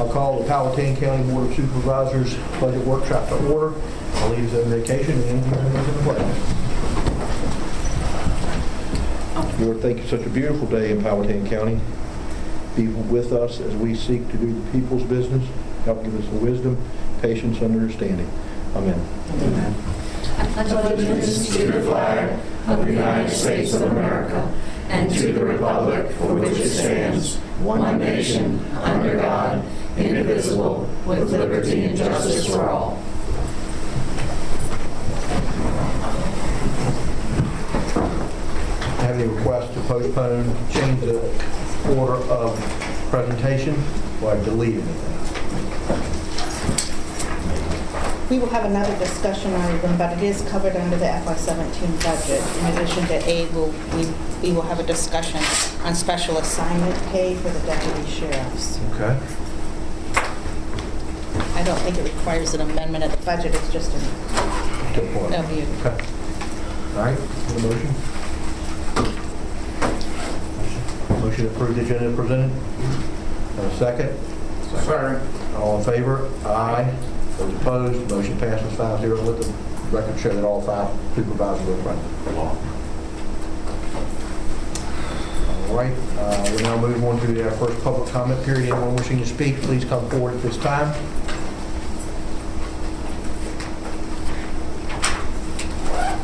I'll call the Powhatan County Board of Supervisors Budget Workshop to order. I'll leave on vacation and Andy's in the pledge. Lord, thank you, such a beautiful day in Powhatan County. Be with us as we seek to do the people's business. Help give us the wisdom, patience, and understanding. Amen. I pledge allegiance to the flag of the United States of America and to the republic for which it stands, one nation, under God, indivisible, with liberty and justice for all. Have any requests to postpone, change the order of presentation, or delete anything? We will have another discussion item, but it is covered under the FY17 budget. In addition to A, we'll- we we will have a discussion on special assignment pay for the deputy sheriffs. Okay. I don't think it requires an amendment of the budget, it's just an Good point. overview. Okay. All right, need a motion? Motion to approve the agenda presented? Have a second? Second. All in favor? Aye. Those opposed, motion passes five zero. Let the record show that all five supervisors were present. All right, uh, we now move on to our first public comment period. Anyone wishing to speak, please come forward at this time.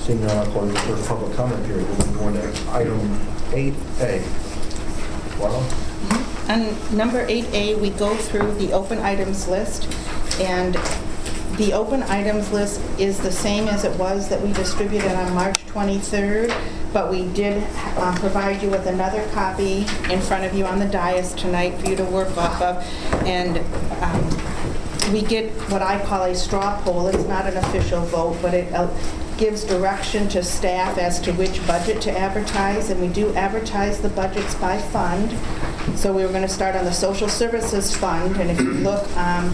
Seeing none, I'll close the first public comment period. We'll on to item 8A. Well, On number 8A, we go through the open items list, and the open items list is the same as it was that we distributed on March 23rd, but we did uh, provide you with another copy in front of you on the dais tonight for you to work off of, and um, we get what I call a straw poll. It's not an official vote, but it uh, gives direction to staff as to which budget to advertise, and we do advertise the budgets by fund. So we were going to start on the Social Services Fund, and if you look um,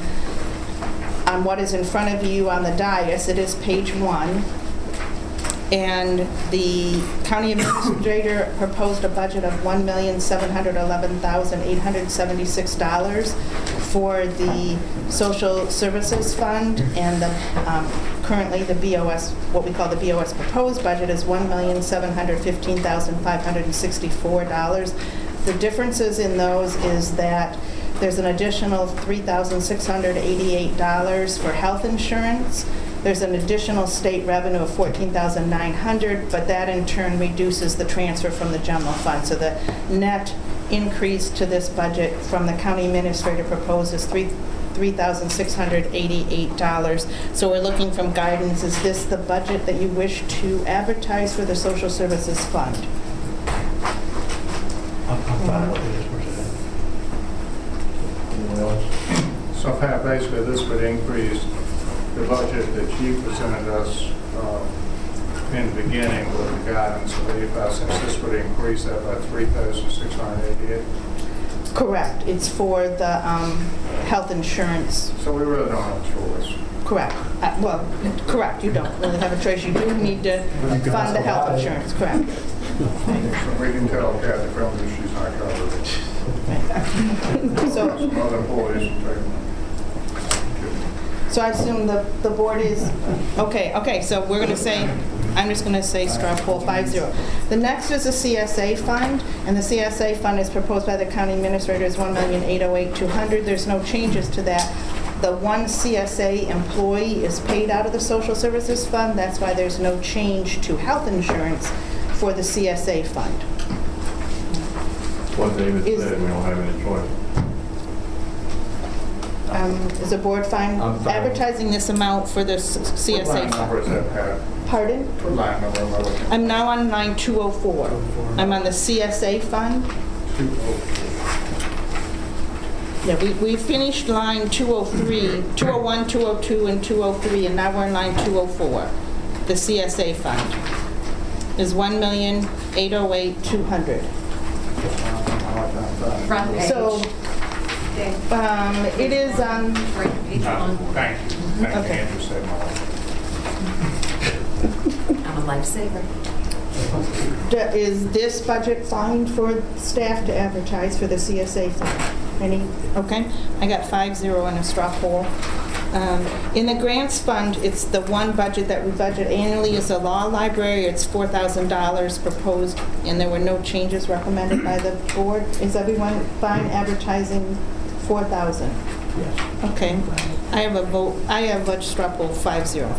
on what is in front of you on the dais, it is page one. And the county administrator proposed a budget of $1,711,876 for the social services fund, and the, um, currently the BOS, what we call the BOS proposed budget is $1,715,564. The differences in those is that there's an additional $3,688 for health insurance. There's an additional state revenue of 14,900, but that in turn reduces the transfer from the general fund. So the net increase to this budget from the county administrator proposes three $3,688. So we're looking from guidance, is this the budget that you wish to advertise for the social services fund? I'm I'm fine with this presented. Anyone else? So Pat, basically, this would increase the budget that you presented us uh, in the beginning with the guidance of 85 cents. This would increase that by 3,688. Correct, it's for the um, health insurance, So we really don't have a choice. correct. Uh, Well, correct, you don't really have a choice, you do need to fund the health insurance, correct. We can tell Kathy Felder she's not covered. So Some other employees will take So I assume the, the board is, okay, okay, so we're going to say, I'm just going to say straw poll five zero. The next is a CSA fund, and the CSA fund is proposed by the county administrator is one million eight oh eight two hundred. There's no changes to that. The one CSA employee is paid out of the social services fund, that's why there's no change to health insurance for the CSA fund. What David Is- said, we don't have any choice. Um, Is the board fine I'm fine. advertising this amount for the s- What CSA line number is fund? that, Pat? Pardon? What line number am I looking at? I'm now on line 204. I'm on the CSA fund. 204. Yeah, we, we finished line 203, 201, 202, and 203, and now we're in line 204. The CSA fund is 1,808,200. Front page. So, um, it is on, Right, page Uh, one. Thank you. Thank you, Okay. Andrew said my I'm a lifesaver. d- is this budget fine for staff to advertise for the CSA fund? Any, okay? I got five zero in a straw poll. Um, In the grants fund, it's the one budget that we budget annually is the law library. It's $4,000 proposed, and there were no changes recommended by the board. Is everyone fine advertising 4,000? Yes. Okay. I have a vote, I have a straw poll, five zero.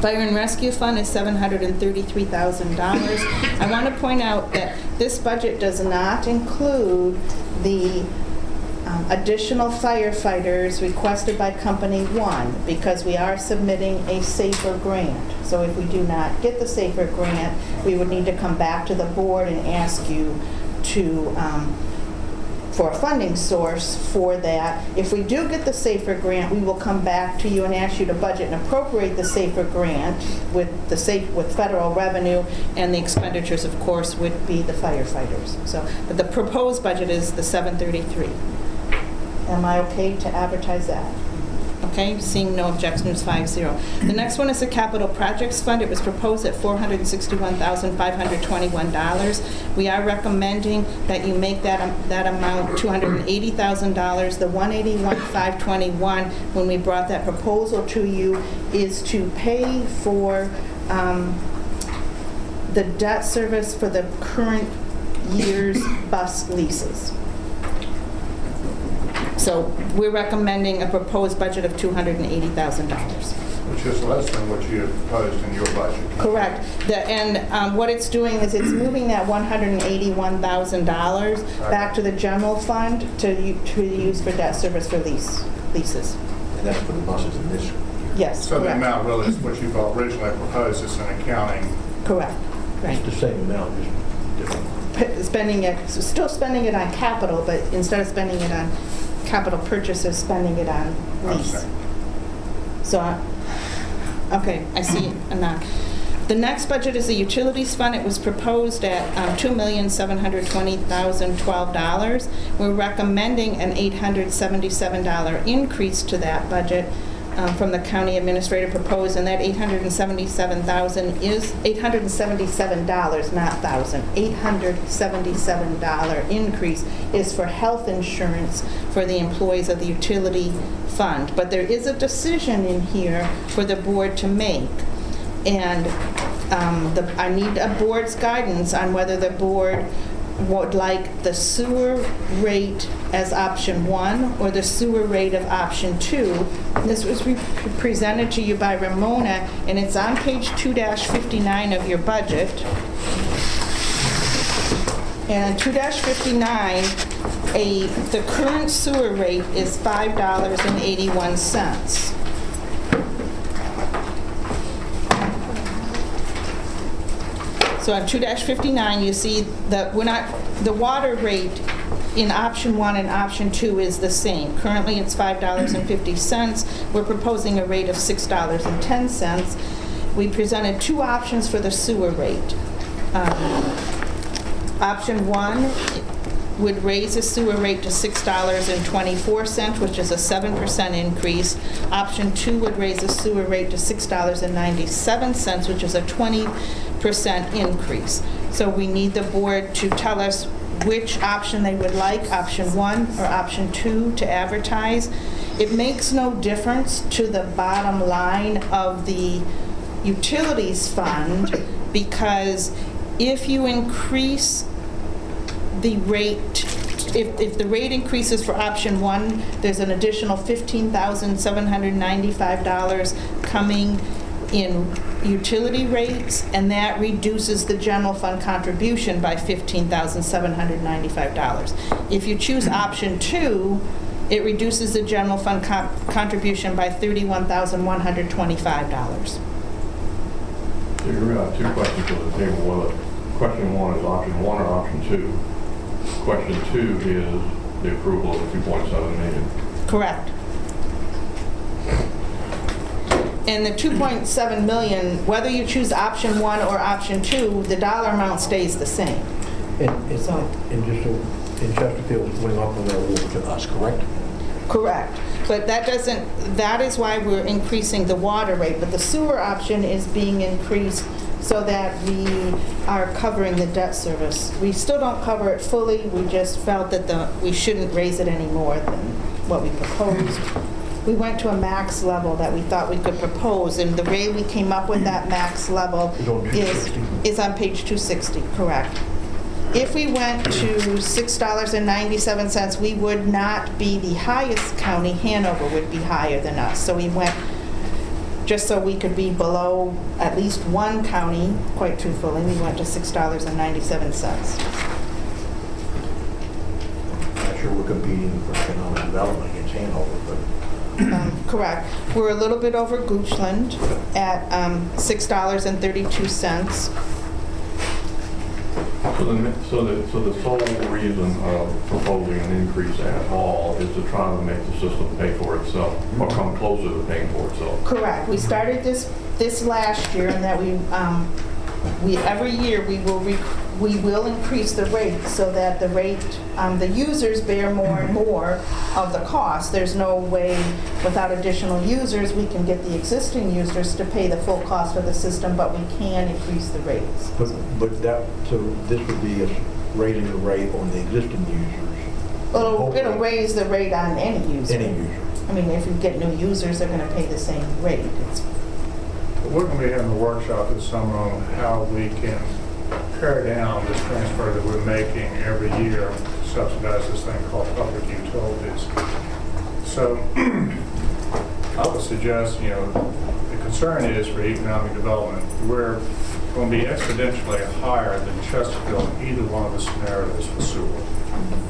Fire and Rescue Fund is $733,000. I want to point out that this budget does not include the um, additional firefighters requested by Company One, because we are submitting a SAFER grant. So if we do not get the SAFER grant, we would need to come back to the board and ask you to, um, for a funding source for that. If we do get the SAFER grant, we will come back to you and ask you to budget and appropriate the SAFER grant with the safe, with federal revenue, and the expenditures, of course, would be the firefighters. So, but the proposed budget is the 733. Am I okay to advertise that? Okay, seeing no objections, five zero. The next one is the Capital Projects Fund. It was proposed at $461,521. We are recommending that you make that, that amount $280,000. The $181,521, when we brought that proposal to you, is to pay for um, the debt service for the current year's bus leases. So we're recommending a proposed budget of $280,000. Which is less than what you had proposed in your budget. Correct. The- And um, what it's doing is it's moving that $181,000 back to the general fund to u- to use for debt service for lease, leases. And that's for the buses in this year. Yes, So the correct. amount really is what you've originally proposed is an accounting. Correct, right. It's the same amount, just different. P- Spending it, still spending it on capital, but instead of spending it on capital purchases, spending it on lease. So, I- okay, I see a nod. The next budget is the utilities fund. It was proposed at um, $2,720,012. We're recommending an $877 increase to that budget um, from the county administrator proposed, and that 877,000 is, $877, not thousand, $877 increase is for health insurance for the employees of the utility fund. But there is a decision in here for the board to make. And um, the- I need a board's guidance on whether the board would like the sewer rate as option one or the sewer rate of option two. This was re- presented to you by Ramona, and it's on page 2-59 of your budget. And on 2-59, a, the current sewer rate is $5.81. So on 2-59, you see that we're not, the water rate in option one and option two is the same. Currently, it's $5.50. We're proposing a rate of $6.10. We presented two options for the sewer rate. Um, Option one would raise the sewer rate to $6.24, which is a 7% increase. Option two would raise the sewer rate to $6.97, which is a 20% increase. So we need the board to tell us which option they would like, option one or option two, to advertise. It makes no difference to the bottom line of the utilities fund because if you increase the rate, if, if the rate increases for option one, there's an additional $15,795 coming in utility rates, and that reduces the general fund contribution by $15,795. If you choose option two, it reduces the general fund co- contribution by $31,125. So going to have two questions on the table, whether, question one is option one or option two. Question two is the approval of the 2.7 million. Correct. And the 2.7 million, whether you choose option one or option two, the dollar amount stays the same. And, and, So- and just so, Chesterfield, it's going up on their over to us, correct? Correct. But that doesn't, that is why we're increasing the water rate, but the sewer option is being increased so that we are covering the debt service. We still don't cover it fully, we just felt that the, we shouldn't raise it any more than what we proposed. We went to a max level that we thought we could propose, and the way we came up with that max level Is on is, 260. is on page 260, correct. If we went to $6.97, we would not be the highest county, Hanover would be higher than us. So we went, just so we could be below at least one county, quite truthfully, we went to $6.97. Not sure we're competing for economic development against Hanover, but Um, Correct. We're a little bit over Goochland at um, $6.32. So the, so the, so the sole reason of proposing an increase at all is to try to make the system pay for itself, or come closer to paying for itself. Correct. We started this, this last year and that we, um, we, every year, we will, we will increase the rate so that the rate, um, the users bear more and more of the cost. There's no way, without additional users, we can get the existing users to pay the full cost of the system, but we can increase the rates. But, but that, so this would be a raising the rate on the existing users. Well, It'll, it'll raise the rate on any user. Any user. I mean, if you get new users, they're gonna pay the same rate. It's We're going to be having a workshop this summer on how we can pare down this transfer that we're making every year to subsidize this thing called public utilities. So I would suggest, you know, the concern is for economic development, we're going to be exponentially higher than Chesterfield in either one of the scenarios for sewer.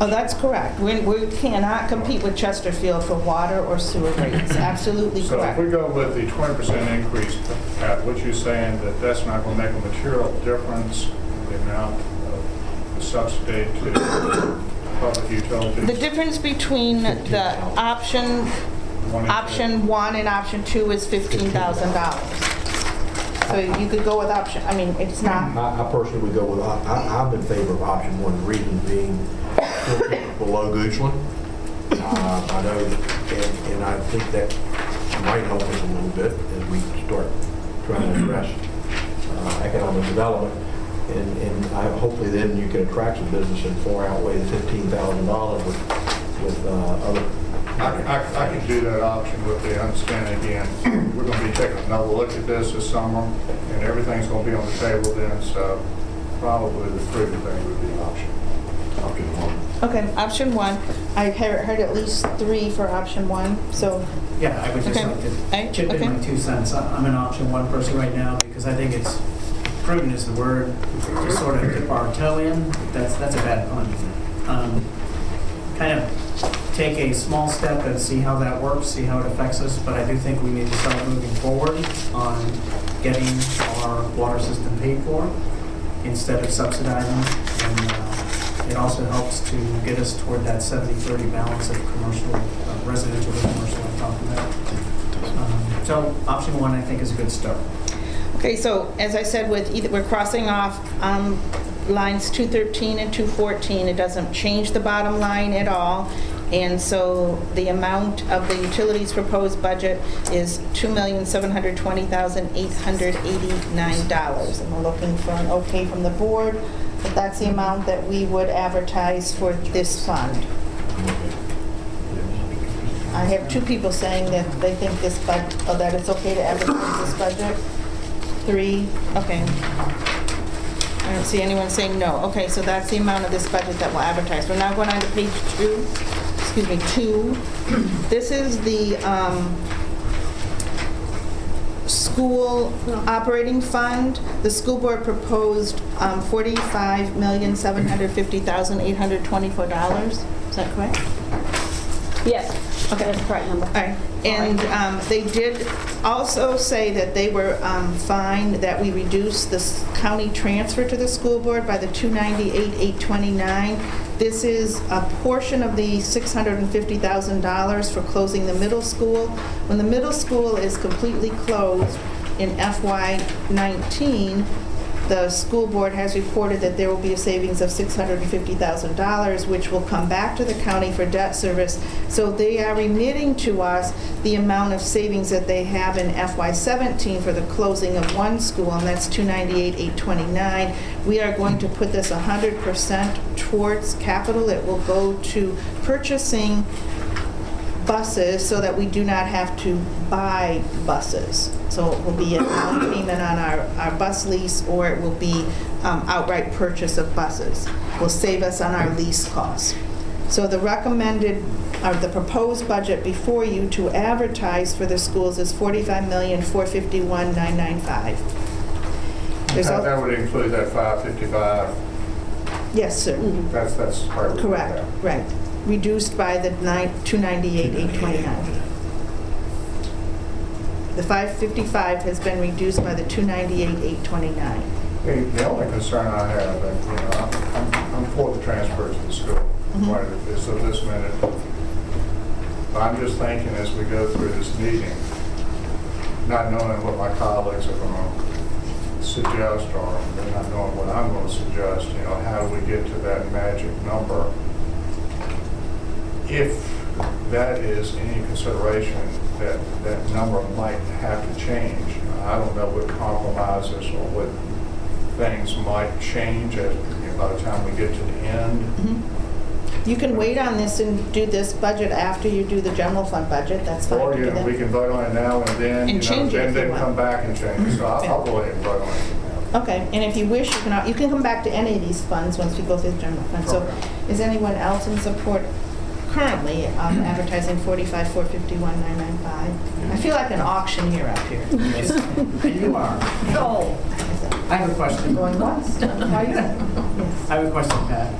Oh, that's correct. We, we cannot compete with Chesterfield for water or sewer rates. Absolutely correct. So if we correct. go with the 20% increase, Pat, what you're saying, that that's not going to make a material difference in the amount of the subsidy to public utilities? The difference between the option, One and two. option one and option two is fifteen thousand dollars. So you could go with option, I mean, it's not, I, I personally would go with, I, I- I'm in favor of option one, the reason being below Goochland. Uh, I know, and, and I think that might help us a little bit as we start trying to address uh, economic development. And, and I, hopefully then you can attract some business and far outweigh the fifteen thousand dollars with, with, uh, other. I, I, I could do that option with the understanding again, we're going to be taking another look at this this summer, and everything's going to be on the table then, so probably the prudent thing would be option. Option. Okay, option one. I heard, heard at least three for option one, so, Yeah, I would just Okay. like to chip in okay. my two cents. I- I'm an option one person right now because I think it's, prudent is the word, to sort of dip our toe in. That's, that's a bad pun. Um, Kind of take a small step and see how that works, see how it affects us, but I do think we need to start moving forward on getting our water system paid for instead of subsidizing. And it also helps to get us toward that 70-30 balance of commercial, uh, residential to commercial I'm talking about. Um, So option one, I think, is a good start. Okay, so as I said, with either, we're crossing off um, lines 213 and 214. It doesn't change the bottom line at all. And so the amount of the utilities proposed budget is $2,720,889. And we're looking for an okay from the board, but that's the amount that we would advertise for this fund. I have two people saying that they think this bud, oh, that it's okay to advertise this budget. Three, okay. I don't see anyone saying no. Okay, so that's the amount of this budget that we'll advertise. We're now going on to page two, excuse me, two. This is the um, school operating fund. The school board proposed um, $45,750,824. Is that correct? Yes, Okay. that's the correct number. All right, and um, they did also say that they were um, fine that we reduce this county transfer to the school board by the 298,829. This is a portion of the $650,000 for closing the middle school. When the middle school is completely closed in FY '19, the school board has reported that there will be a savings of $650,000, which will come back to the county for debt service. So they are remitting to us the amount of savings that they have in FY17 for the closing of one school, and that's 298,829. We are going to put this 100% towards capital. It will go to purchasing buses so that we do not have to buy buses. So it will be a down payment on our, our bus lease, or it will be um, outright purchase of buses. Will save us on our lease costs. So the recommended, or the proposed budget before you to advertise for the schools is $45,451,995. There's That al- that would include that 555, Yes, sir. that's, that's part of it. Correct, right. Reduced by the nine, 298,829. The 555 has been reduced by the 298,829. The the only concern I have, and, you know, I'm- I'm I'm for the transfer to the school, right at this, this minute. But I'm just thinking as we go through this meeting, not knowing what my colleagues are going to suggest, or they're not knowing what I'm going to suggest, you know, how do we get to that magic number? If that is any consideration, that, that number might have to change. I don't know what compromises or what things might change as, you know, by the time we get to the end. Mhm. You can wait on this and do this budget after you do the general fund budget, that's fine Or, to you do know, we that. can vote on it now and then, And you know, change it then, if you then want. come back and change it. So I'll, I'll go ahead and vote on it now. Okay, and if you wish, you can, al- you can come back to any of these funds once we go through the general fund. So Okay. is anyone else in support currently advertising 45, 451, 995? I feel like an auctioneer out here. Yes, You are. Oh. I have a question. Going once? Yes. I have a question, Pat.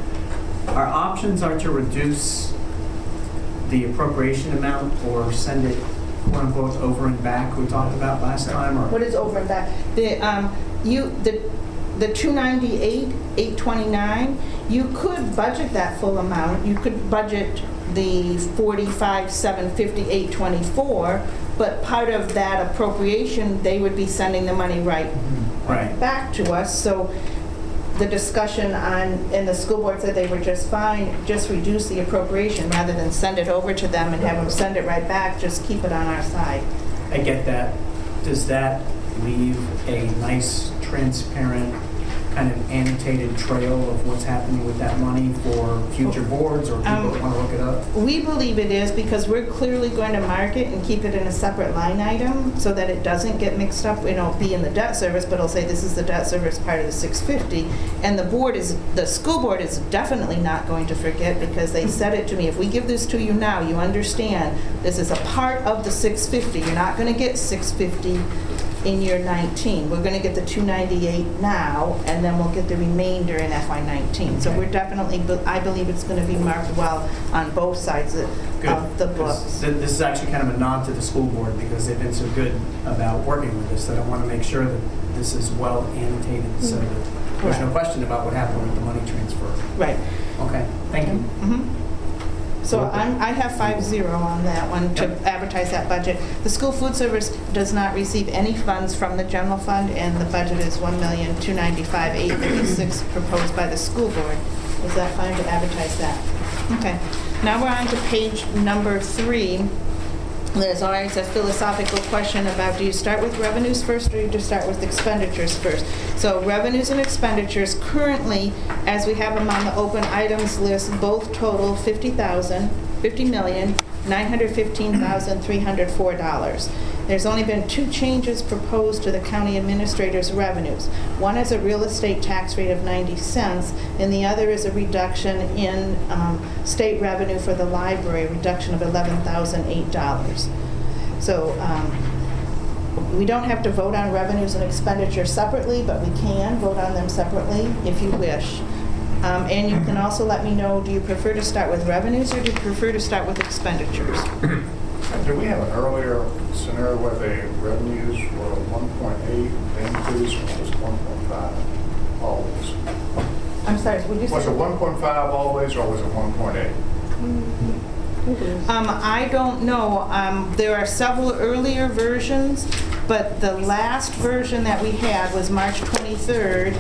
Our options are to reduce the appropriation amount or send it quote unquote over and back we talked about last time or? What is over and back? The, um, you, the, the 298, 829, you could budget that full amount. You could budget the 45, 750, 824, but part of that appropriation, they would be sending the money right Right. back to us. So the discussion on, and the school board said they were just fine, just reduce the appropriation rather than send it over to them and have them send it right back, just keep it on our side. I get that. Does that leave a nice, transparent, kind of annotated trail of what's happening with that money for future boards or people that Um, want to look it up? We believe it is because we're clearly going to mark it and keep it in a separate line item so that it doesn't get mixed up, It'll be in the debt service, but it'll say this is the debt service part of the 650. And the board is, the school board is definitely not going to forget because they said it to me, if we give this to you now, you understand this is a part of the 650. You're not going to get 650 in year 19. We're going to get the 298 now, and then we'll get the remainder in FY 19. So we're definitely, I believe it's going to be marked well on both sides of of the books. th- This is actually kind of a nod to the school board because they've been so good about working with us that I want to make sure that this is well annotated so that there's no Correct. question about what happened with the money transfer. Right. Okay, thank you. Mhm. So I'm, I have five zero on that one to advertise that budget. The school food service does not receive any funds from the general fund, and the budget is one million, two ninety-five, eight thirty-six proposed by the school board. Is that fine to advertise that? Okay. Now we're on to page number three. There's always a philosophical question about, do you start with revenues first, or do you start with expenditures first? So revenues and expenditures currently, as we have them on the open items list, both total 50,000, 50 million, $915,304. There's only been two changes proposed to the county administrator's revenues. One is a real estate tax rate of 90 cents, and the other is a reduction in um, state revenue for the library, a reduction of $11,008. So um, we don't have to vote on revenues and expenditures separately, but we can vote on them separately if you wish. Um, And you can also let me know, do you prefer to start with revenues or do you prefer to start with expenditures? Do we have an earlier scenario where the revenues were 1.8, the increase was 1.5 always? I'm sorry, would you say? Was it 1.5 always, or was it 1.8? Um, I don't know. Um, there are several earlier versions but the last version that we had was March 23rd,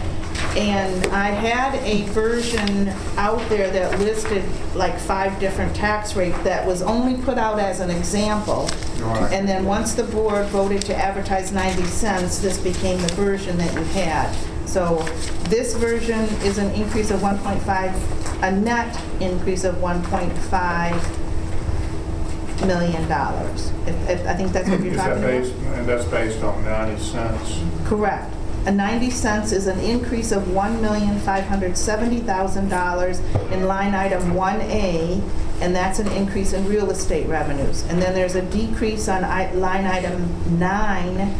and I had a version out there that listed like five different tax rates that was only put out as an example. Right. And then once the board voted to advertise 90 cents, this became the version that you had. So this version is an increase of 1.5, a net increase of 1.5 million dollars. If- if- I think that's what you're Is that talking about? based, and that's based on 90 cents? Correct. A 90 cents is an increase of $1,570,000 in line item 1A, and that's an increase in real estate revenues. And then there's a decrease on i- line item 9,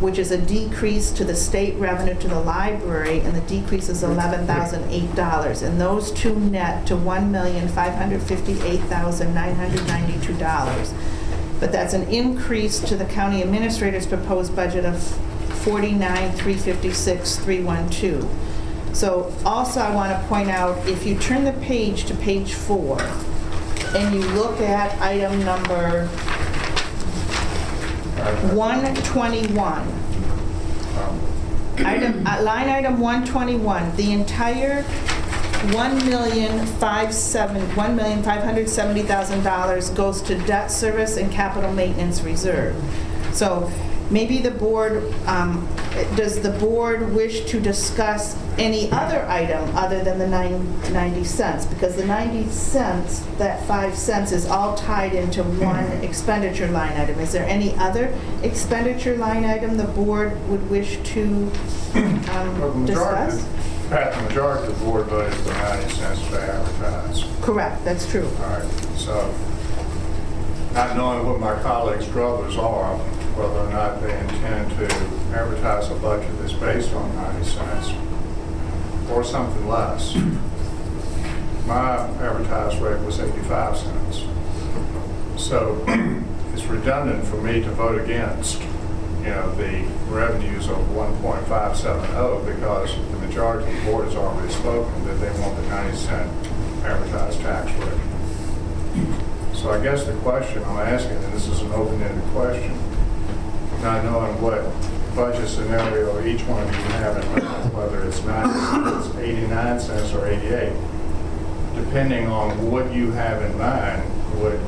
which is a decrease to the state revenue to the library, and the decrease is $11,008. And those two net to $1,558,992. But that's an increase to the county administrator's proposed budget of 49,356,312. So also I want to point out, if you turn the page to page four, and you look at item number 121, Item, uh, line item 121, the entire one million five seven, one million five hundred seventy thousand dollars goes to debt service and capital maintenance reserve. So maybe the board, um, does the board wish to discuss any other item other than the nine, 90 cents? Because the 90 cents, that 5 cents is all tied into one expenditure line item. Is there any other expenditure line item the board would wish to Well, the um, majority, discuss? Pat, the majority of the board voted for 90 cents to advertise. Correct, that's true. All right, so not knowing what my colleagues' druthers are, whether or not they intend to advertise a budget that's based on 90 cents or something less. My advertised rate was 85 cents. So it's redundant for me to vote against, you know, the revenues of 1.570 because the majority of the board has already spoken that they want the 90 cent advertised tax rate. So I guess the question I'm asking, and this is an open-ended question, not knowing what budget scenario each one of you have in mind, whether it's 90 cents, 89 cents, or 88, depending on what you have in mind would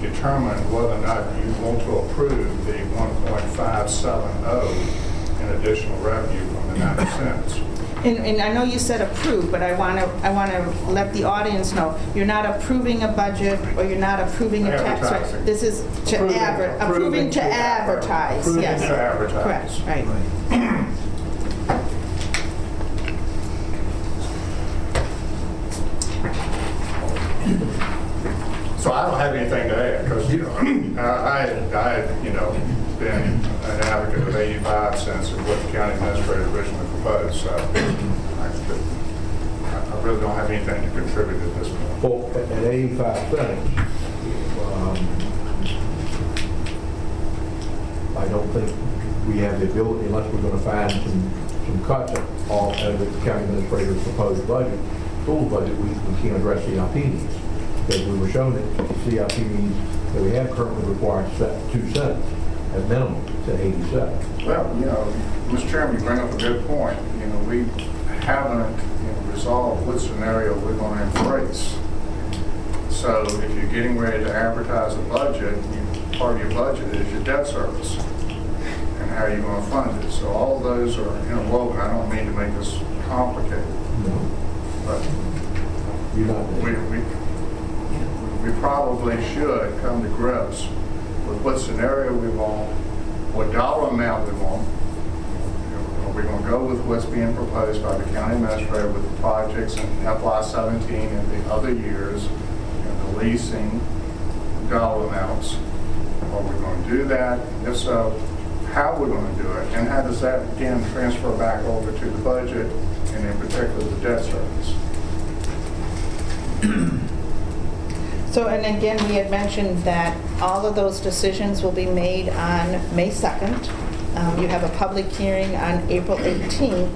determine whether or not you want to approve the 1.570 in additional revenue from the 90 cents. And, and I know you said approve, but I want to, I want to let the audience know, you're not approving a budget, or you're not approving a tax rate. Advertising. This is to Approving- adver, approving approving to to advertise, Approving yes. to advertise. Correct, right. So I don't have anything to add, because, you know, I, I, had, you know, been an advocate of 85 cents of what the county administrator originally so I I really don't have anything to contribute at this point. Well, at at 85 cents, um, I don't think we have the ability, unless we're going to find some, some cuts off of the county administrator's proposed budget, school budget, we, we can't address CIP needs. Because we were shown that the CIP needs that we have currently require two cents at minimum to 87. Well, you know, Mr. Chairman, you bring up a good point. You know, we haven't you know, resolved what scenario we're going to embrace. So if you're getting ready to advertise a budget, you- part of your budget is your debt service and how you're going to fund it. So all those are interwoven. I don't mean to make this complicated, No, but You're not, we, we, we probably should come to grips with what scenario we want, what dollar amount we want. Are we gonna go with what's being proposed by the county administrator with the projects in FY seventeen and the other years, and the leasing dollar amounts? Are we gonna do that? If so, how are we gonna do it? And how does that, again, transfer back over to the budget, and in particular, the debt service? So, and again, we had mentioned that all of those decisions will be made on May 2nd. Um, You have a public hearing on April 18th.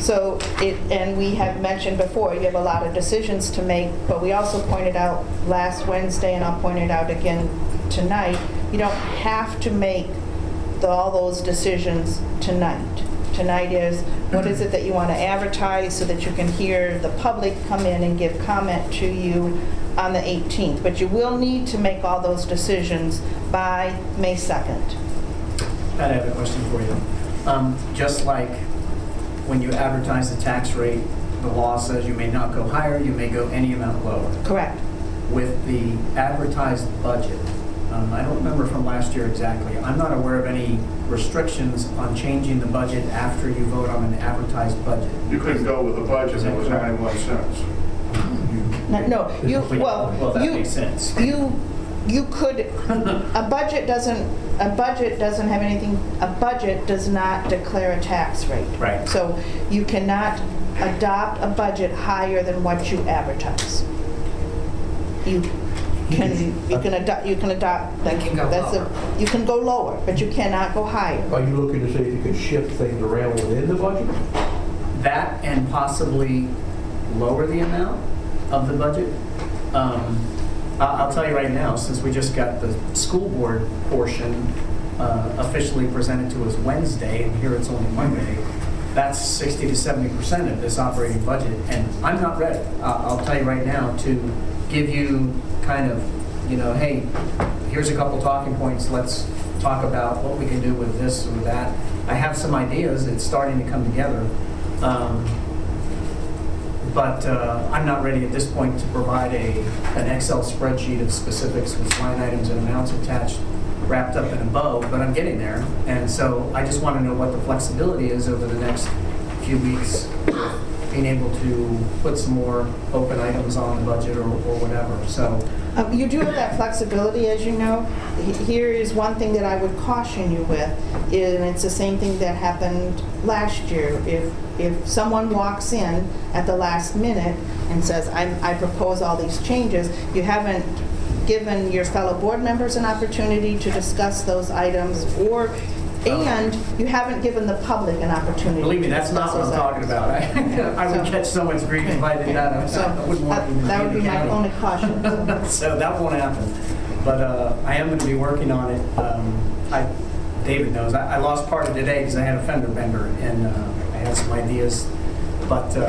So it, and we have mentioned before, you have a lot of decisions to make, but we also pointed out last Wednesday, and I'll point it out again tonight, you don't have to make the- all those decisions tonight. Tonight is, what is it that you want to advertise so that you can hear the public come in and give comment to you on the 18th? But you will need to make all those decisions by May 2nd. Pat, I have a question for you. Um, Just like when you advertise the tax rate, the law says you may not go higher, you may go any amount lower. Correct. With the advertised budget, um, I don't remember from last year exactly, I'm not aware of any restrictions on changing the budget after you vote on an advertised budget. You couldn't go with a budget that was 91 cents. No, No, you, Well, well, that you, makes sense. you, you could, a budget doesn't, a budget doesn't have anything, a budget does not declare a tax rate. Right. So you cannot adopt a budget higher than what you advertise. You can, you can uh, adopt, you can adopt. You can go that's a- lower. You can go lower, but you cannot go higher. Are you looking to see if you can shift things around within the budget? That and possibly lower the amount of the budget. Um, I'll tell you right now, since we just got the school board portion uh, officially presented to us Wednesday, and here it's only Monday, that's 60 to 70% of this operating budget, and I'm not ready, I- I'll tell you right now, to give you kind of, you know, hey, here's a couple talking points, let's talk about what we can do with this or that. I have some ideas, it's starting to come together. Um, But uh, I'm not ready at this point to provide a, an Excel spreadsheet of specifics with line items and amounts attached, wrapped up in a bow, but I'm getting there. And so I just want to know what the flexibility is over the next few weeks, being able to put some more open items on the budget or or whatever, so. Um, You do have that flexibility, as you know. Here is one thing that I would caution you with, and it's the same thing that happened last year. If, if someone walks in at the last minute and says, "I'm- I propose all these changes, you haven't given your fellow board members an opportunity to discuss those items, or, and you haven't given the public an opportunity. Believe me, that's not what I'm talking about. I I would So- catch someone's grief if I did that. So I wouldn't want that that would be my only caution. So that won't happen. But uh, I am going to be working on it. Um, I, David knows, I I lost part of today because I had a fender bender and uh, I had some ideas. But uh,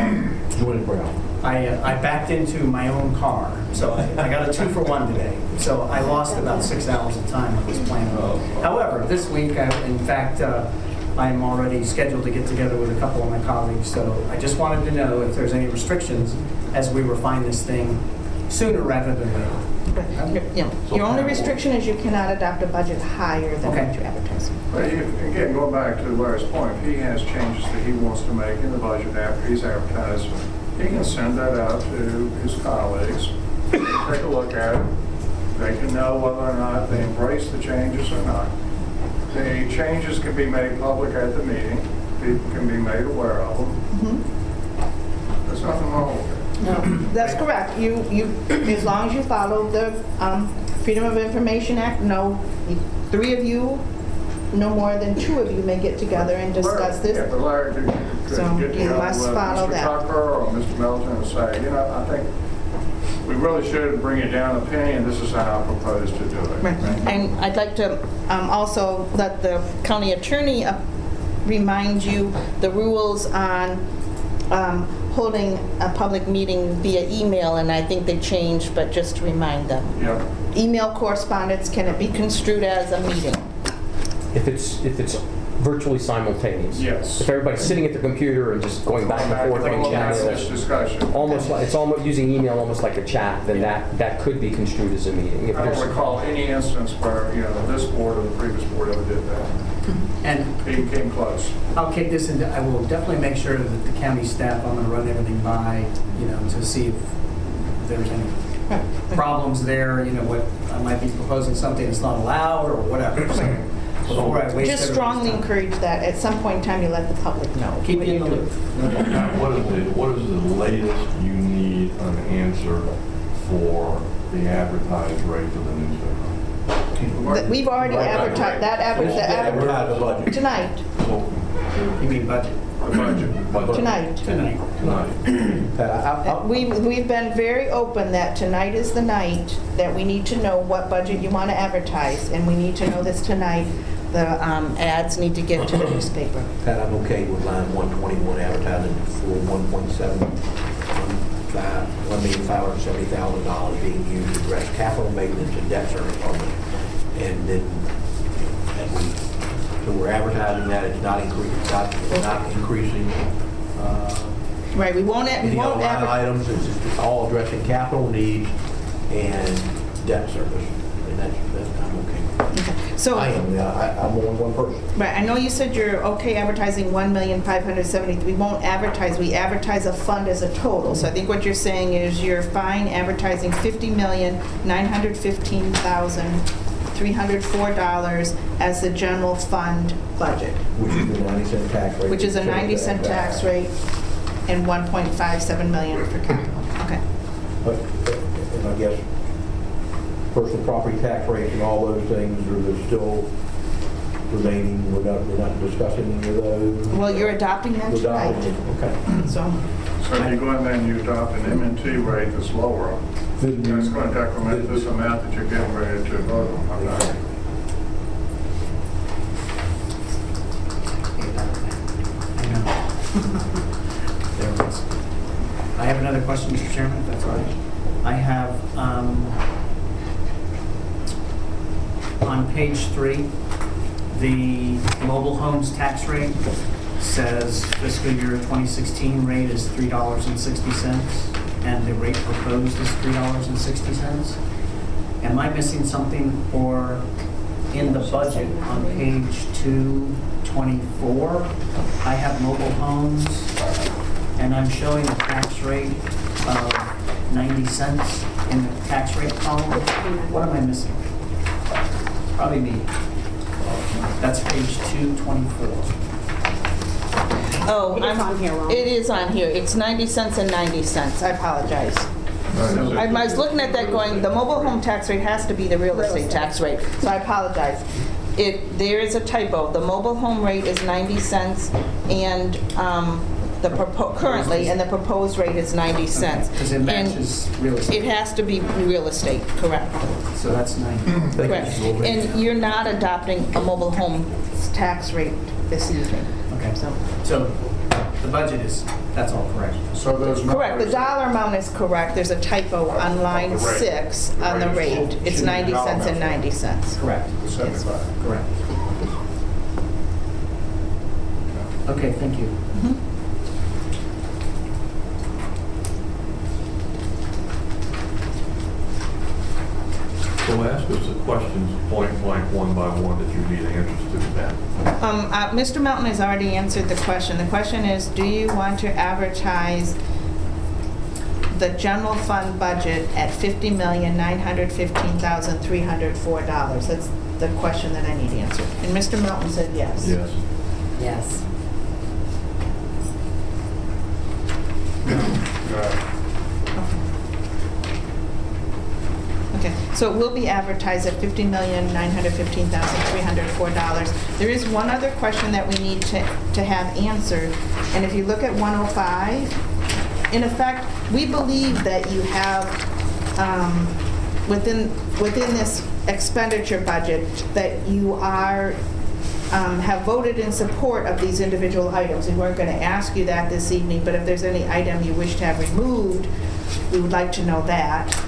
Join it, Brown. I uh, I backed into my own car, so I I got a two for one today. So I lost about six hours of time on this plan. However, this week, I- in fact, uh, I am already scheduled to get together with a couple of my colleagues. So I just wanted to know if there's any restrictions as we refine this thing sooner rather than later. Your- Your only restriction is you cannot adopt a budget higher than Okay. what you advertise. But you- again, going back to Larry's point, if he has changes that he wants to make in the budget after he's advertised, he can send that out to his colleagues, take a look at it. They can know whether or not they embrace the changes or not. The changes can be made public at the meeting, people can be made aware of them. Mm-hmm. There's nothing wrong with it. No, that's correct. You, you, as long as you follow the um, Freedom of Information Act, no, three of you, no more than two of you may get together and discuss Yeah, this. but Larry could could So, get you together must follow Mr. that. Tucker or Mr. Melton and say, you know, I think we really should bring it down a penny, and this is how I propose to do it. Right. And I'd like to um, also let the county attorney uh, remind you the rules on um, holding a public meeting via email, and I think they changed, but just to remind them. Yep. Email correspondence, can it be construed as a meeting? If it's, if it's virtually simultaneous. Yes. If everybody's sitting at the computer and just going back and forth and Going back to this chatting, discussion. almost like, it's almost, using email almost like a chat, then that, that could be construed as a meeting. If I don't recall any instance where, you know, this board or the previous board ever did that. Mm-hmm. And He came close. I'll kick this into, I will definitely make sure that the county staff, I'm gonna run everything by, you know, to see if there's any problems there, you know, what, I might be proposing something that's not allowed or whatever, so before I waste Just strongly everybody's time. encourage that. At some point in time, you let the public know. Keep what you in the you're loop. doing. Now, what is the, what is the latest you need an answer for the advertised rate for the newspaper? That We've already Right, right, advertised, that adver- Let's the adver- advertise the budget. tonight, So, You mean budget? The budget. but tonight. Tonight. Tonight. Pat, I- I- We've, we've been very open that tonight is the night that we need to know what budget you want to advertise, and we need to know this tonight the um, ads need to get to the newspaper. Pat, I'm okay with line 121 advertising for 1.7, $1,570,000 being used to address capital maintenance and debt service only. And then, and we, so we're advertising that, it's not increasing, not, not increasing uh, Right, we won't, we any other won't line items, it's just all addressing capital needs and debt service. And that's, okay. So. I am, I, I'm only one person. Right, I know you said you're okay advertising 1,570, we won't advertise, we advertise a fund as a total. So I think what you're saying is you're fine advertising $50,915,304 as the general fund budget, Which is the 90 cent tax rate. which is a 90 cent tax rate and 1.57 million for capital. Okay. But, and I guess, personal property tax rates and all those things are they're still remaining, we're not, we're not discussing any of those? Well, you're adopting that We're adopting tonight, it, Okay. so. So you go in there and you adopt an M and T rate that's lower, Then you- that's going to decrement this amount that you're getting ready to vote on. Okay. I know. There it is. I have another question, Mr. Chairman, if that's all right. I have, um, on page three, the mobile homes tax rate says fiscal year 2016 rate is $3.60, and the rate proposed is $3.60. Am I missing something, or in the budget on page 224, I have mobile homes, and I'm showing a tax rate of 90 cents in the tax rate column. What am I missing? Probably me. That's page 224. Oh, It is I'm- on here, Ron. It is on here. It's 90 cents and 90 cents. I apologize. I I was looking at that going, the mobile home tax rate has to be the real estate tax rate, so I apologize. It, there is a typo. The mobile home rate is 90 cents and um, the, propo- currently, and the proposed rate is 90 cents. Because it And matches real It estate, has to be real estate, correct. so that's 90. Hmm. Correct. And you're not adopting a mobile home tax rate this evening. Okay, So, so the budget is, that's all correct. So those numbers. correct, the dollar amount is correct. There's a typo on line The rate. six The on the rate is- rate. It's should be 90 dollar cents and amount. 90 cents. Correct, The 75. correct. Okay, thank you. So ask us the questions point blank, one by one, that you need answers to, Pat. Um, uh, Mr. Melton has already answered the question. The question is, do you want to advertise the general fund budget at $50,915,304? That's the question that I need answered. And Mr. Melton said yes. Yes. Yes. Right. Okay, so it will be advertised at $50,915,304. There is one other question that we need to, to have answered, and if you look at 105, in effect, we believe that you have, um, within, within this expenditure budget, that you are, um, have voted in support of these individual items. We weren't going to ask you that this evening, but if there's any item you wish to have removed, we would like to know that.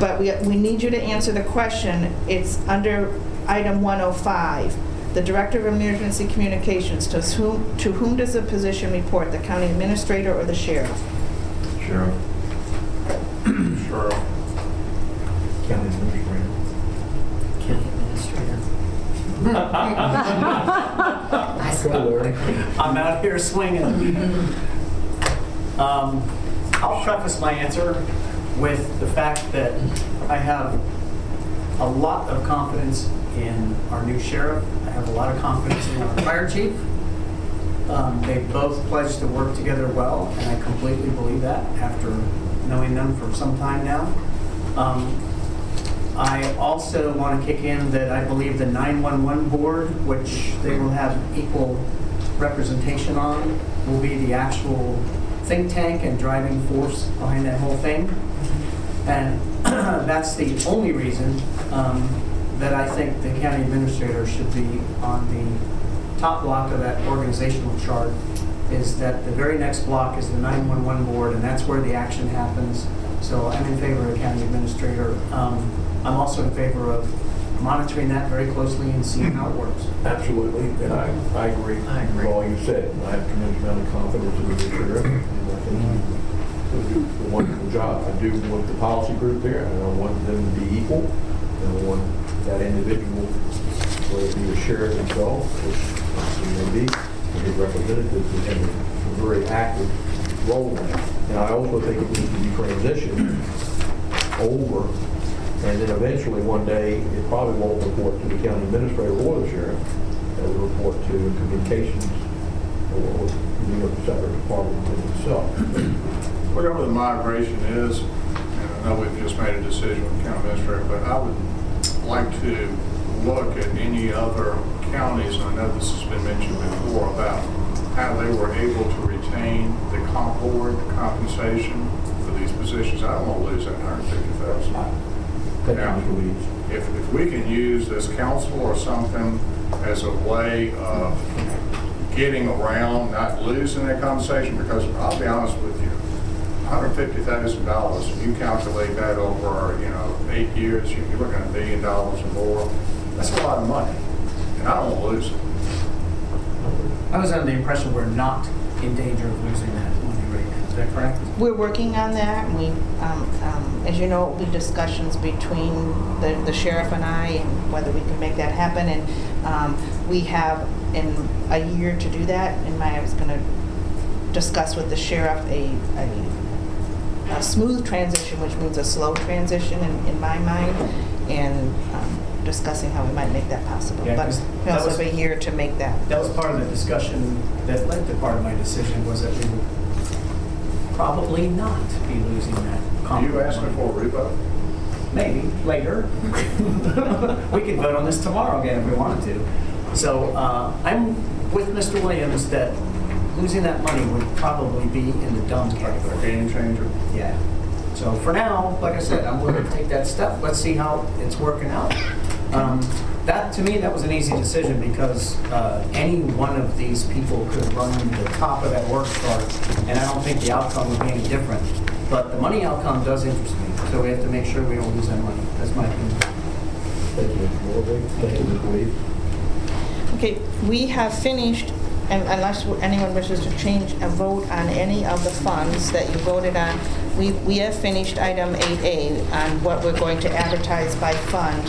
But we, we need you to answer the question. It's under item 105. The Director of Emergency Communications, to whom, to whom does the position report? The county administrator or the sheriff? Sheriff? Sure. County administrator. County administrator. Go there. I'm out here swinging. Um, I'll preface my answer with the fact that I have a lot of confidence in our new sheriff. I have a lot of confidence in our fire chief. Um, They both pledged to work together well, and I completely believe that after knowing them for some time now. Um, I also want to kick in that I believe the 911 board, which they will have equal representation on, will be the actual think tank and driving force behind that whole thing. And that's the only reason um, that I think the county administrator should be on the top block of that organizational chart is that the very next block is the 911 board, and that's where the action happens. So I'm in favor of county administrator. Um, I'm also in favor of monitoring that very closely and seeing how it works. Absolutely, and I, I agree I agree. with all you said. I have tremendous amount of confidence in the sheriff, and I think he'll do a wonderful job. I do want the policy group there, and I want them to be equal, and I want that individual, whether it be the sheriff himself, which he may be, or his representative, to have a very active role in that. And I also think it needs to be transitioned over, and then eventually, one day, it probably won't report to the county administrator or the sheriff, it will report to communications or, you know, separate department within itself. Whatever the migration is, and I know we've just made a decision with county administrator, but I would like to look at any other counties, and I know this has been mentioned before, about how they were able to retain the comp board compensation for these positions. I don't want to lose that hundred fifty thousand. Thank you, Mr. Weeds. If, if we can use this council or something as a way of getting around, not losing that compensation, because I'll be honest with you, hundred fifty thousand dollars, If you calculate that over, you know, eight years, you're looking at a million dollars or more, that's a lot of money, and I don't want to lose it. I was under the impression we're not in danger of losing that money right now. Is that correct? We're working on that, we, um, um, as you know, it will be discussions between the the sheriff and I, and whether we can make that happen, and um, we have in a year to do that, and my, I was gonna discuss with the sheriff a, a, a smooth transition, which means a slow transition in, in my mind, and um, discussing how we might make that possible. Yeah, But 'cause we that also was- have a year to make that. That was part of the discussion that led to part of my decision was that we would probably not be losing that. Are comp you asking for a revote? Maybe, later. We could vote on this tomorrow again if we wanted to. So uh, I'm with Mr. Williams that losing that money would probably be in the dumb A category. game changer? Yeah. So for now, like I said, I'm willing to take that step. Let's see how it's working out. Um, That, to me, that was an easy decision because uh, any one of these people could run the top of that work chart, and I don't think the outcome would be any different. But the money outcome does interest me, so we have to make sure we don't lose that money. That's my opinion. Thank you, Mr. Thank you, Mr. Okay, we have finished, and unless anyone wishes to change a vote on any of the funds that you voted on, we, we have finished item 8A on what we're going to advertise by fund.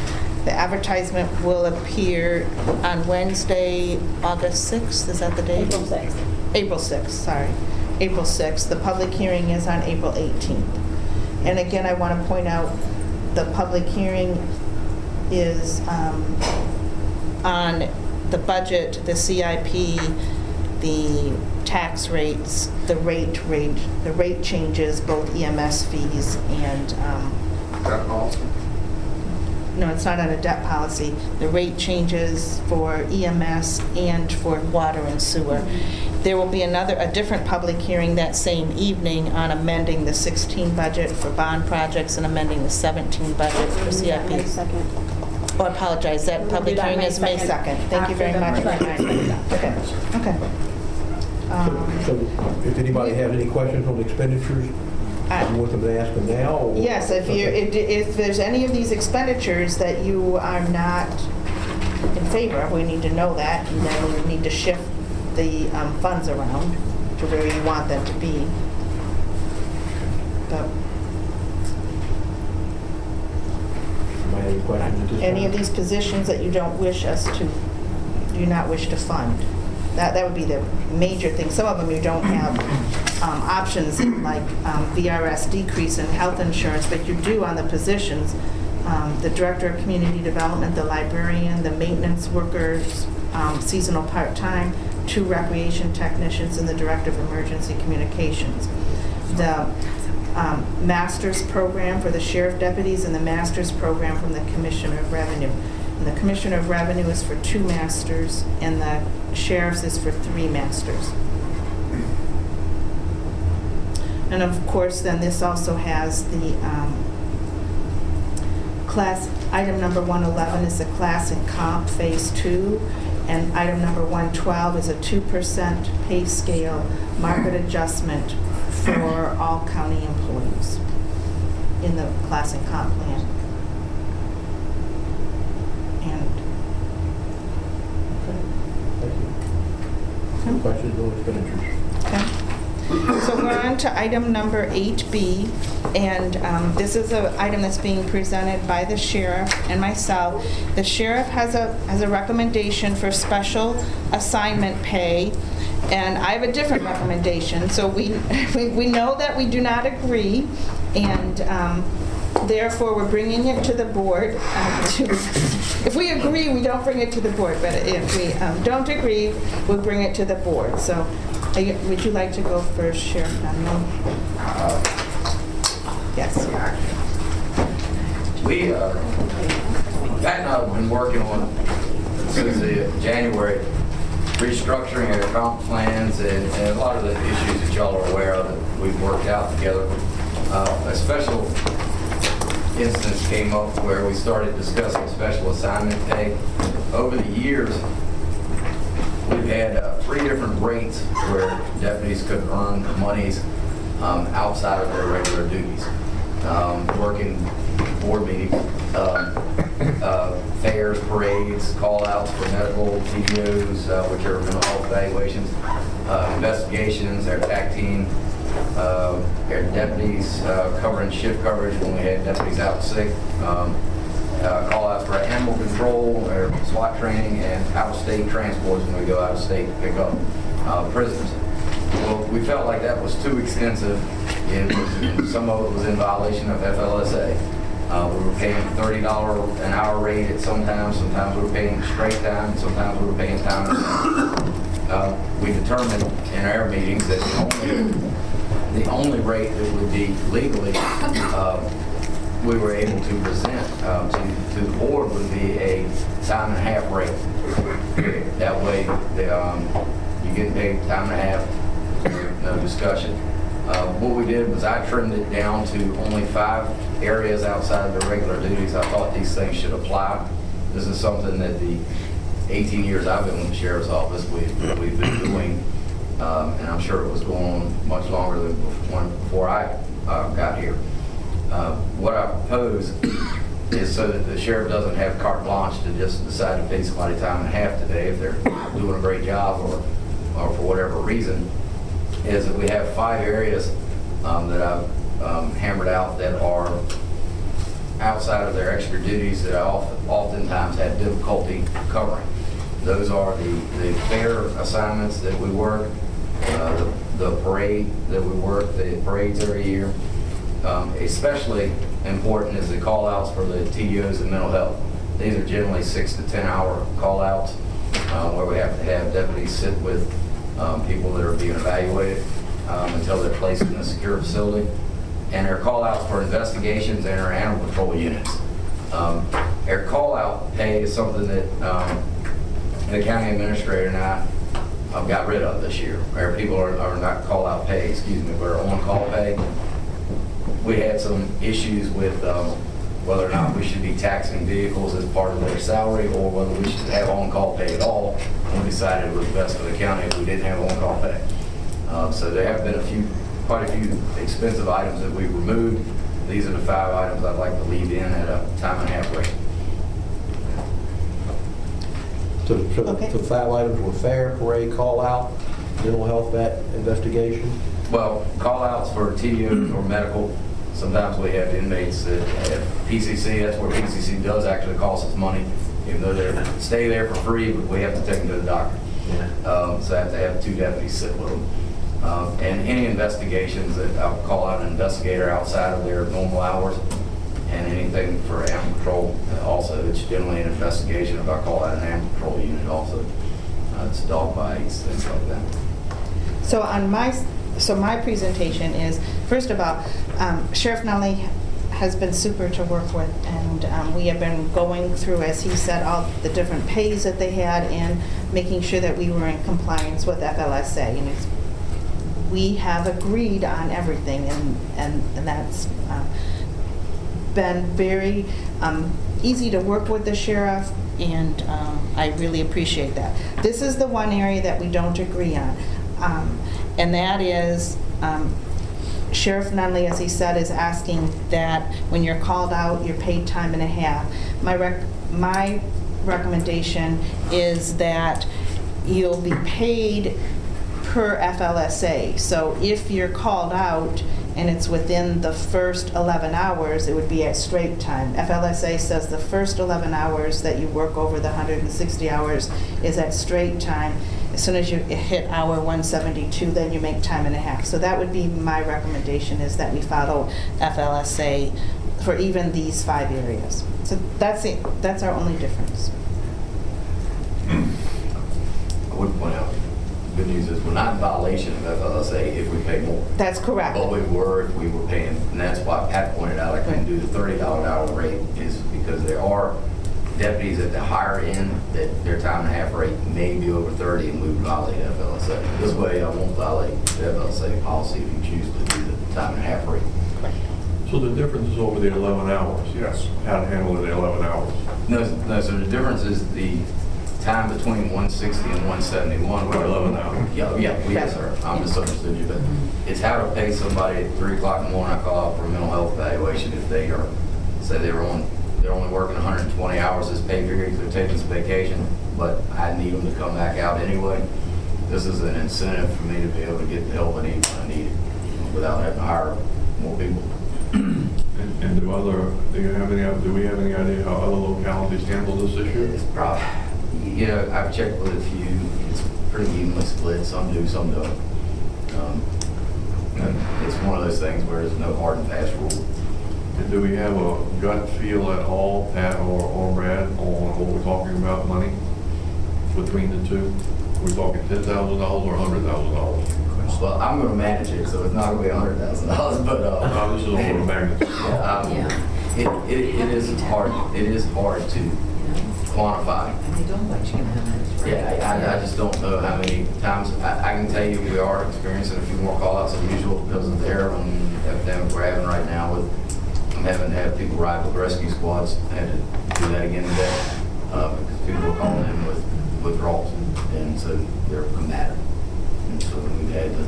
The advertisement will appear on Wednesday, August 6th, is that the date? April 6th. April 6th, sorry. April 6th. The public hearing is on April 18th. And again, I want to point out, the public hearing is um, on the budget, the CIP, the tax rates, the rate rate, the rate changes, both EMS fees and, um, That policy? no, it's not on a debt policy, the rate changes for EMS and for water and sewer. There will be another, a different public hearing that same evening on amending the 16 budget for bond projects and amending the 17 budget for May CIP. 2nd. Oh, I apologize, that We'll public that hearing May is May 2nd, 2nd. Thank you very much the for reminding me. Okay, okay. Um, so if anybody has any questions on expenditures, I- you want them to ask them now? or- Yes, if you, if if there's any of these expenditures that you are not in favor of, we need to know that, and then we need to shift the um, funds around to where you want them to be. But Any of these positions that you don't wish us to, do not wish to fund, that, that would be the major thing. Some of them you don't have um, options, like um, VRS decrease in health insurance, but you do on the positions. Um, The Director of Community Development, the librarian, the maintenance workers, um, seasonal part-time, two recreation technicians, and the Director of Emergency Communications. The um, master's program for the sheriff deputies and the master's program from the Commissioner of Revenue. And the Commissioner of Revenue is for two masters, and the sheriff's is for three masters. And of course, then this also has the um, class, item number 111 is the class and comp Phase 2, and item number 112 is a 2% pay scale market adjustment for all county employees in the class and comp plan. And Thank you. Any questions on expenditures? Okay. So we're on to item number 8B, and um, this is an item that's being presented by the sheriff and myself. The sheriff has a, has a recommendation for special assignment pay, and I have a different recommendation. So we, we we know that we do not agree, and um, therefore, we're bringing it to the board. um, to- If we agree, we don't bring it to the board, but if we um, don't agree, we'll bring it to the board. So are you- would you like to go first, Sheriff Nunley? Yes. We, uh, Pat and I have been working on, since the January, restructuring our comp plans and and a lot of the issues that y'all are aware of that we've worked out together. Uh, A special instance came up where we started discussing special assignment pay. Over the years, we've had uh, three different rates where deputies could earn monies um, outside of their regular duties. Um, Working board meetings, um, uh, fairs, parades, call-outs for medical TDOs, uh, which are mental health evaluations, uh, investigations, our TAC team, uh, our deputies covering shift coverage when we had deputies out sick, um, uh, call out for animal control, or SWAT training, and out-of-state transports when we go out of state to pick up uh, prisoners. Well, we felt like that was too extensive, and and some of it was in violation of FLSA. Uh, We were paying $30 an hour rate at some times, sometimes we were paying straight time, sometimes we were paying time. Uh, We determined in our meetings that the only, the only rate that would be legally uh, we were able to present um, to, to the board would be a time and a half rate. That way, the, um, you get paid time and a half, no discussion. Uh, What we did was I trimmed it down to only five areas outside of the regular duties. I thought these things should apply. This is something that the 18 years I've been with the sheriff's office, we, we've been doing, um, and I'm sure it was going on much longer than before, before I uh, got here. Uh, What I propose is so that the sheriff doesn't have carte blanche to just decide to pay somebody time and a half today if they're doing a great job or, or for whatever reason, is that we have five areas um, that I've um, hammered out that are outside of their extra duties that I often- oftentimes have difficulty covering. Those are the, the fair assignments that we work, uh, the the parade that we work, the parades every year. Um, Especially important is the call-outs for the TDOs and mental health. These are generally six to 10-hour call-outs uh, where we have to have deputies sit with um, people that are being evaluated um, until they're placed in a secure facility. And our call-outs for investigations and our animal control units. Um, Our call-out pay is something that um, the county administrator and I uh, got rid of this year. Our people are are not call-out pay, excuse me, but are on-call pay. We had some issues with um, whether or not we should be taxing vehicles as part of their salary or whether we should have on-call pay at all. And we decided it was best for the county if we didn't have on-call pay. Uh, So there have been a few, quite a few expensive items that we've removed. These are the five items I'd like to leave in at a time and a half rate. So, so Okay. the five items were fair, parade, call-out, mental health vet, investigation. Well, call-outs for TDOs or medical, sometimes we have inmates that have PCC, that's where PCC does actually cost us money, even though they stay there for free, but we have to take them to the doctor. Um, So I have to have two deputies sit with them. Um, And any investigations that I'll call out an investigator outside of their normal hours, and anything for animal control uh, also, it's generally an investigation if I call out an animal control unit also. Uh, It's dog bites, things like that. So on my, so my presentation is, first of all, um, Sheriff Nunley has been super to work with, and um, we have been going through, as he said, all the different pays that they had and making sure that we were in compliance with FLSA. And it's, we have agreed on everything, and, and and that's, um, been very um, easy to work with the sheriff, and um, I really appreciate that. This is the one area that we don't agree on, um, and that is um, Sheriff Nunley, as he said, is asking that when you're called out, you're paid time and a half. My rec, my recommendation is that you'll be paid per FLSA. So if you're called out and it's within the first 11 hours, it would be at straight time. FLSA says the first 11 hours that you work over the 160 hours is at straight time. As soon as you hit hour 172, then you make time and a half. So that would be my recommendation, is that we follow FLSA for even these five areas. So that's it, that's our only difference. I would point out, good news is we're not in violation of FLSA if we pay more. That's correct. But we were if we were paying, and that's why Pat pointed out I couldn't do the thirty dollar an hour rate is because there are deputies at the higher end that their time and a half rate may be over thirty and we would violate FLSA. This way I won't violate the FLSA policy if you choose to do the time and a half rate. So the difference is over the 11 hours? Yes. How to handle the 11 hours? No, no, so the difference is the time between one sixty and one seventy-one. Or 11 hours? Yeah, yeah, yes, sir. I misunderstood you, but it's how to pay somebody at three o'clock in the morning, I call out for a mental health evaluation if they are, say they were on, they're only working hundred and twenty hours this pay period, they're taking some vacation, but I need them to come back out anyway. This is an incentive for me to be able to get the help I need when I need it, without having to hire more people. And and do other, do you have any, do we have any idea how other localities handle this issue? It's probably, you know, I've checked with a few, it's pretty evenly split, some do, some don't. Um, It's one of those things where there's no hard and fast rule. And do we have a gut feel at all, Pat or or Brad, on what we're talking about money between the two? Are we talking $10,000 or $100,000? Well, I'm gonna manage it, so it's not gonna be a hundred thousand dollars, but, uh. No, this is over the magnitude. Yeah, um, it, it, it is hard, it is hard to quantify. And they don't let you in on Yeah, I, I just don't know how many times, I, I can tell you we are experiencing a few more callouts than usual because of the heroin epidemic we're having right now with, I'm having to have people ride with rescue squads, I had to do that again today, uh, because people are calling in with withdrawals, and so they're combative. And so we've had to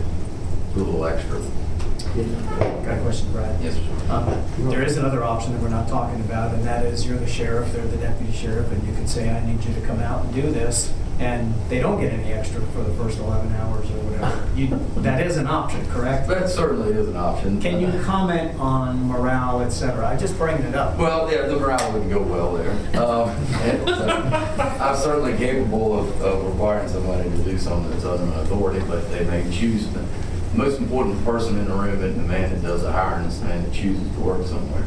do a little extra. Got a question, Brad? Yes, sir. Um, There is another option that we're not talking about, and that is you're the sheriff, they're the deputy sheriff, and you can say, I need you to come out and do this, and they don't get any extra for the first 11 hours or whatever. You- That is an option, correct? That certainly is an option. Can you comment on morale, et cetera? I just bring it up. Well, yeah, the morale wouldn't go well there. Um, and, uh, I'm certainly capable of, of requiring somebody to do something that's under my authority, but they may choose. The most important person in the room isn't the man that does the hiring, it's the man that chooses to work somewhere.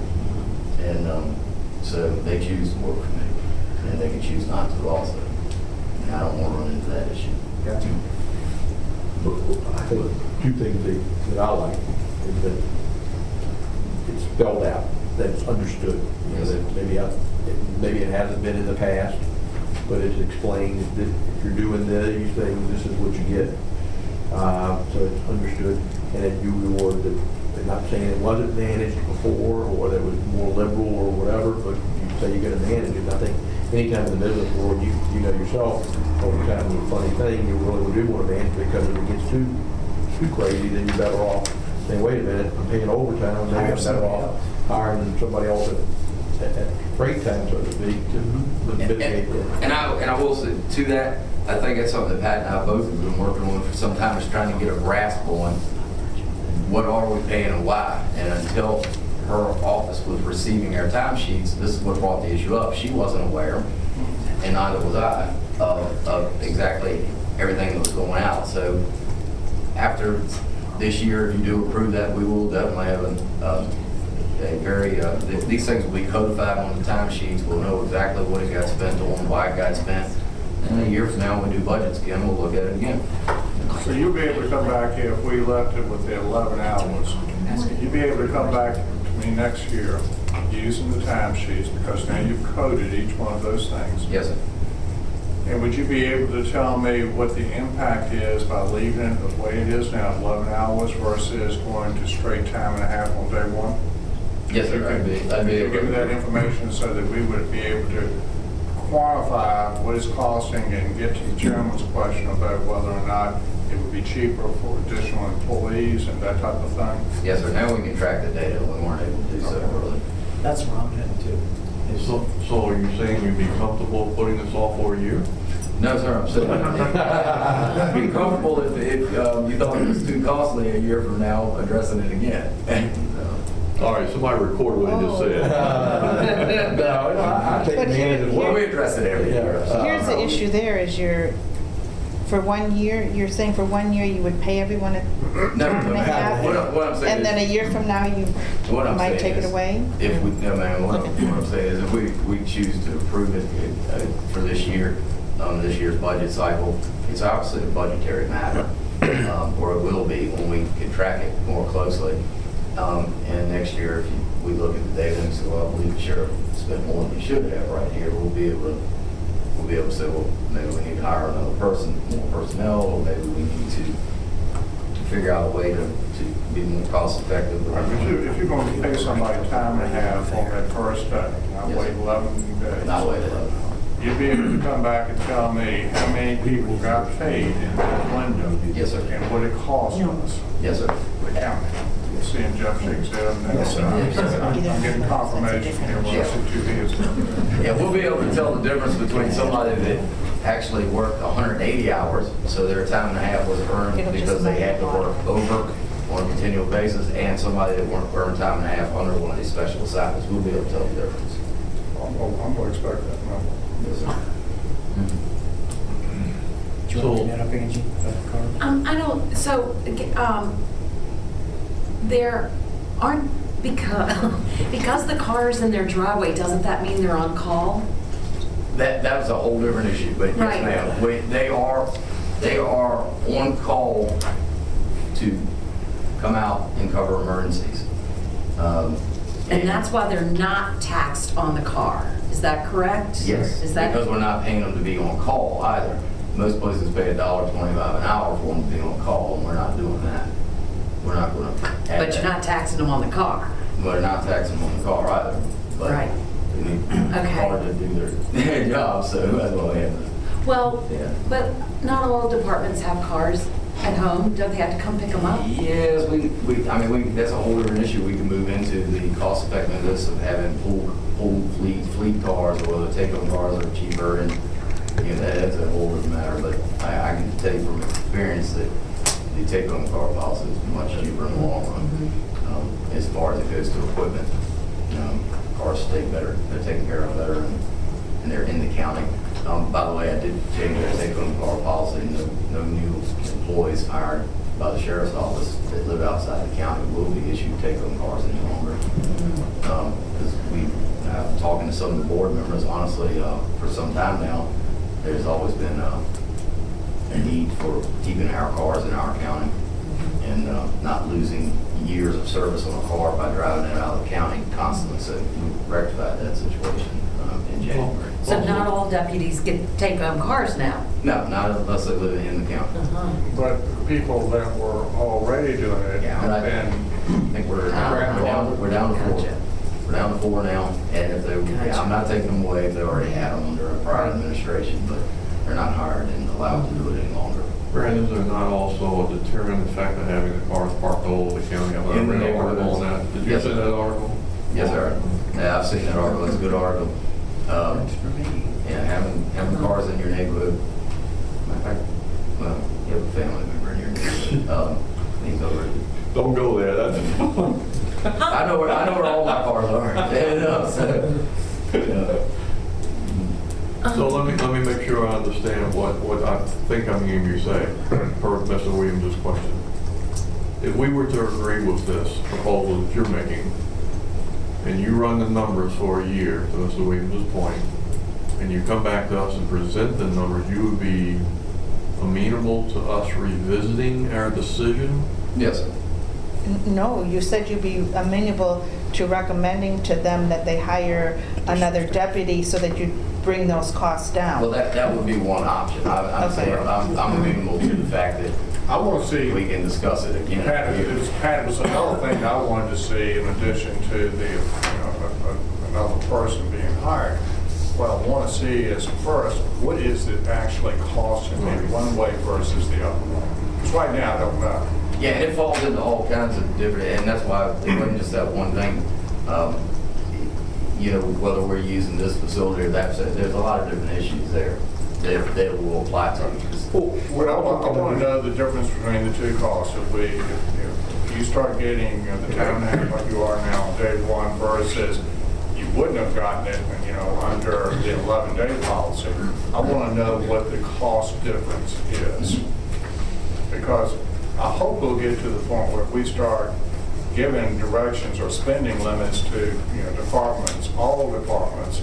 And um, so they choose to work for me, and they can choose not to also. And I don't want to run into that issue. Gotcha. I think two things that, that I like is that it's spelled out, that it's understood. You know, that maybe, I- it- maybe it hasn't been in the past, but it's explained that if you're doing these things, this is what you get. Uh, So it's understood, and then you reward the, I'm not saying it wasn't managed before, or that it was more liberal or whatever, but you say you're gonna manage it. I think anytime in the business world, you, you know yourself, over time, it's a funny thing, you really do wanna manage because if it gets too, too crazy, then you're better off saying, wait a minute, I'm paying overtime, maybe I'm better off hiring somebody else at, at- at break time, so to speak, to mm-hmm. mitigate And that. and I, and I will say, to that, I think that's something that Pat and I both have been working on for some time, is trying to get a grasp on what are we paying and why. And until her office was receiving our timesheets, this is what brought the issue up. She wasn't aware, and neither was I, of, of exactly everything that was going out. So after this year, if you do approve that, we will definitely have a, um, a very, uh, th- these things will be codified on the timesheets. We'll know exactly what it got spent on, why it got spent. And a year from now, when we do budgets again, we'll look at it again. So you'll be able to come back here if we left it with the 11 hours. You'll be able to come back me next year using the timesheets because now you've coded each one of those things. Yes, sir. And would you be able to tell me what the impact is by leaving it the way it is now, 11 hours versus going to straight time and a half on day one? Yes, sir, I'd be, I'd be able give me that information so that we would be able to quantify what it's costing and get to the chairman's question about whether or not it would be cheaper for additional employees and that type of thing? Yes, sir, now we can track the data, we weren't able to do so earlier. That's where I'm heading to. is- So, so are you saying you'd be comfortable putting this off for a year? No, sir, I'm saying, I'd be comfortable if, if um, you thought it was too costly a year from now addressing it again. So, All right, somebody record what he just said. No, no, I I take But advantage of Well, what. we address it every year. so- Here's the issue there is you're, for one year, you're saying for one year you would pay everyone a No, and a half? what I'm- what I'm saying And then a is- year from now, you What I'm might saying take it is, away? If we, no, ma'am, what I'm, what I'm saying is if we, we choose to approve it uh, for this year, um, this year's budget cycle, it's obviously a budgetary matter, um, or it will be when we can track it more closely. Um, and next year, if you, we look at the data and say, well, I believe the sheriff spent more than he should have right here, we'll be able to, we'll be able to say, well, maybe we need to hire another person, more personnel, or maybe we need to figure out a way to, to be more cost effective. Right, but you- If you're going to pay somebody time and a half on that first day, not Yes. wait 11 days. Not wait 11. You'd be able to come back and tell me how many people got paid in that window. Yes, sir. And what it cost us, Yes, sir. the county. Seeing Jeff shakes head, and Yes, sir. I'm Yes. I'm getting confirmation here when I see two heads. Yeah, we'll be able to tell the difference between somebody that actually worked 180 hours, so their time and a half was earned It'll because they had to work over on a continual basis, and somebody that weren't earned time and a half under one of these special assignments. We'll be able to tell the difference. I'm I'm going to expect that number. Yes, sir. Do you want to bring that up, Angie? about the car? Um, I don't, so, um, there aren't, because, because the car's in their driveway, doesn't that mean they're on call? That, that was a whole different issue, but yes, Right. ma'am. We- They are, they are on call to come out and cover emergencies. Um, And that's why they're not taxed on the car, is that correct? Yes, Is that? because we're not paying them to be on call either. Most places pay a dollar twenty-five an hour for them to be on call, and we're not doing that. We're not gonna But you're that. not taxing them on the car? We're not taxing them on the car either. but Right. They need Okay. hard to do their, their job, so that's why we have to. Well, Yeah. but not all departments have cars at home, don't they have to come pick them up? Yes, we, we, I mean, we, that's a whole different issue. We can move into the cost effectiveness of having pool, pool fleet, fleet cars, or whether take-home cars are cheaper, and, you know, that- that's a whole different matter, but I, I can tell you from experience that the take-home car policy is much cheaper in the long run, um, as far as it goes to equipment. Um, Cars stay better, they're taken care of better, and, and they're in the county. Um, by the way, I did change our take-home car policy, no, no new employees hired by the sheriff's office that live outside the county will be issued take-home cars any longer. Um, because we, uh, talking to some of the board members, honestly, uh, for some time now, there's always been, uh, a need for keeping our cars in our county and, uh, not losing years of service on a car by driving it out of the county constantly. So we rectified that situation, um, in January. So not all deputies get take-home cars now? No, not unless they live in the county. Uh-huh. But the people that were already doing it Yeah, have right. been, I think we're, we're down, we're down to four. Gotcha. We're down to four now, and if they, yeah, I'm not taking them away if they already had them under a prior administration, but they're not hired and allowed to do it any longer. Brandon, is there not also a deterrent effect of having the cars parked all over the county? I In the read an article on that. Did you Yes, see sir. that article? Yes, sir. Yeah, I've seen that article, it's a good article. Um, for me. yeah, having, having cars in your neighborhood, matter of fact, well, you have a family member in your neighborhood, um, he's over, Don't go there, that's. I know where, I know where all my cars are, you know, so, yeah. So let me, let me make sure I understand what, what I think I'm hearing you say, per Mr. Williams' question. If we were to agree with this proposal that you're making, and you run the numbers for a year, to Mr. Williams' point, and you come back to us and present the numbers, you would be amenable to us revisiting our decision? Yes. N- No, you said you'd be amenable to recommending to them that they hire another deputy so that you bring those costs Well, down. that, that would be one option. I- I'm Okay. saying, I'm, I'm amenable to the fact that I want to see. we can discuss it again. Pat, it's- Pat, was another thing I wanted to see in addition to the, you know, a- a- another person being hired. What I want to see is first, what is it actually costing me one way versus the other one? Because right now, I don't know. Yeah, and it falls into all kinds of different, and that's why it wasn't just that one thing. Um, You know, whether we're using this facility or that, facility, there's a lot of different issues there that, that will apply to you. Well, I want to know the difference between the two costs. If we, if you- if you start getting uh, the town act like you are now day one versus you wouldn't have gotten it, you know, under the 11-day policy, I want to know what the cost difference is. Because I hope we'll get to the point where we start giving directions or spending limits to, you know, departments, all departments,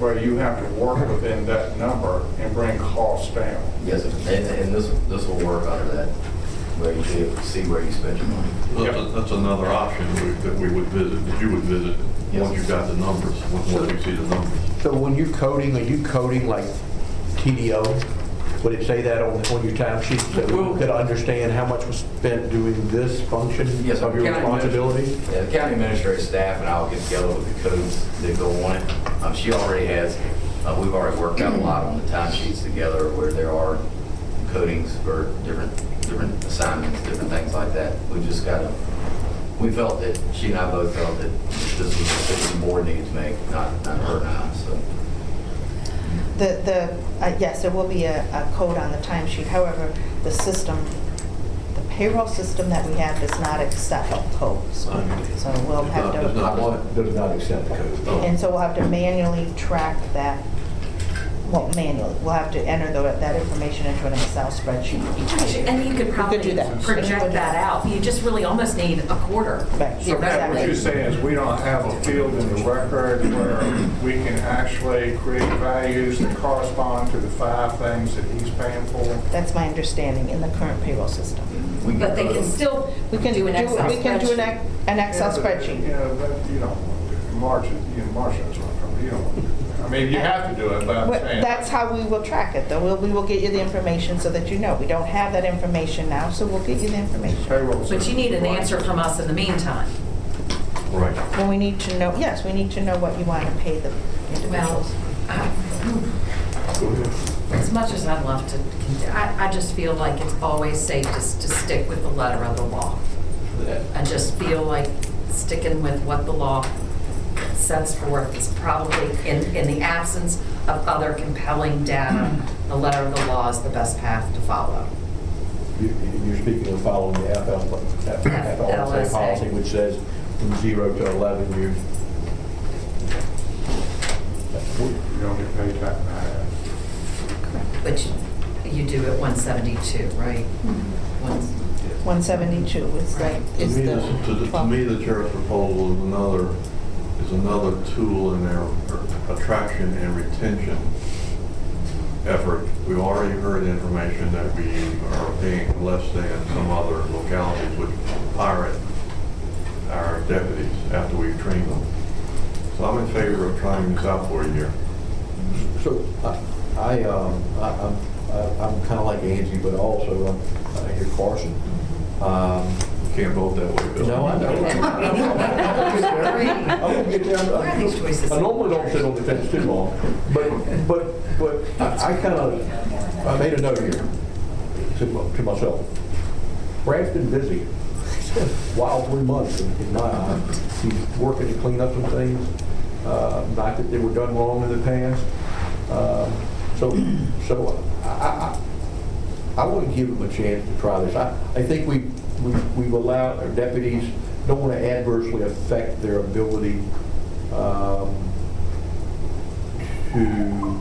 where you have to work within that number and bring costs down. Yes, and, and this, this will work out of that, where you see- see where you spend your money. That's, that's another option we- that we would visit, that you would visit, Yes. once you've got the numbers, once once you see the numbers. So when you're coding, are you coding like TDO? Would it say that on, on your time sheet so we could understand how much was spent doing this function Yes, sir. of your County responsibility? Yeah, the county administrative staff and I'll get together with the codes that go on it. Um, She already has, uh, we've already worked out a lot on the timesheets together where there are codings for different, different assignments, different things like that. We just got to, we felt that, she and I both felt that this was a decision the board needed to make, not, not her and I, so. The, the, uh, yes, there will be a, a code on the timesheet. However, the system, the payroll system that we have does not accept codes. So we'll Does have not- does to, not- Does not accept the code. And so we'll have to manually track that, well, manually, we'll have to enter the- that information into an Excel spreadsheet each Actually. And you could probably could do that. project that out. You just really almost need a quarter. Right, So Pat, what you're saying is we don't have a field in the record where we can actually create values that correspond to the five things that he's paying for? That's my understanding in the current payroll system. we But they can still We can do do, an Excel we can do an, spreadsheet. ex- an Excel Yeah, but, spreadsheet. You know, that, you know, March, you know, March, that's what I'm talking, you don't, I mean, you have to do it, but I'm Well, saying. That's how we will track it, though. We'll, we will get you the information so that you know. We don't have that information now, so we'll get you the information. Payroll But you need an answer from us in the meantime. Right. Well, we need to know, yes, we need to know what you want to pay the Well, individuals. I- as much as I'd love to, I, I just feel like it's always safe to, s- to stick with the letter of the law. I just feel like sticking with what the law sets forth is probably, in, in the absence of other compelling data, hmm. the letter of the law is the best path to follow. You- You're speaking of following the FL, FLSA FLSA. policy, which says from zero to 11 years. You don't get paid time and a half. But you- you do at 172, right? Hmm. One- 172 is like, To is me, the... this- to the- to 12. me, the sheriff's proposal is another, is another tool in their attraction and retention effort. We've already heard information that we are paying less than some other localities which pirate our deputies after we've trained them. So I'm in favor of trying this out for a year. So I- I, um, I- I'm, I- I'm kind of like Angie, but also um, I hear Carson. Um, You Can't vote that way, Bill. No, I know. I get down. These choices? I normally don't sit on the fence too long, but, but, but I kind of, I made a note here to my- to myself. Brad's been busy. It's been a wild three months in in my eye. He's working to clean up some things, uh, not that they were done wrong in the past. Um, So, so I, I, I want to give them a chance to try this. I, I think we, we- we've allowed, our deputies, don't want to adversely affect their ability um, to,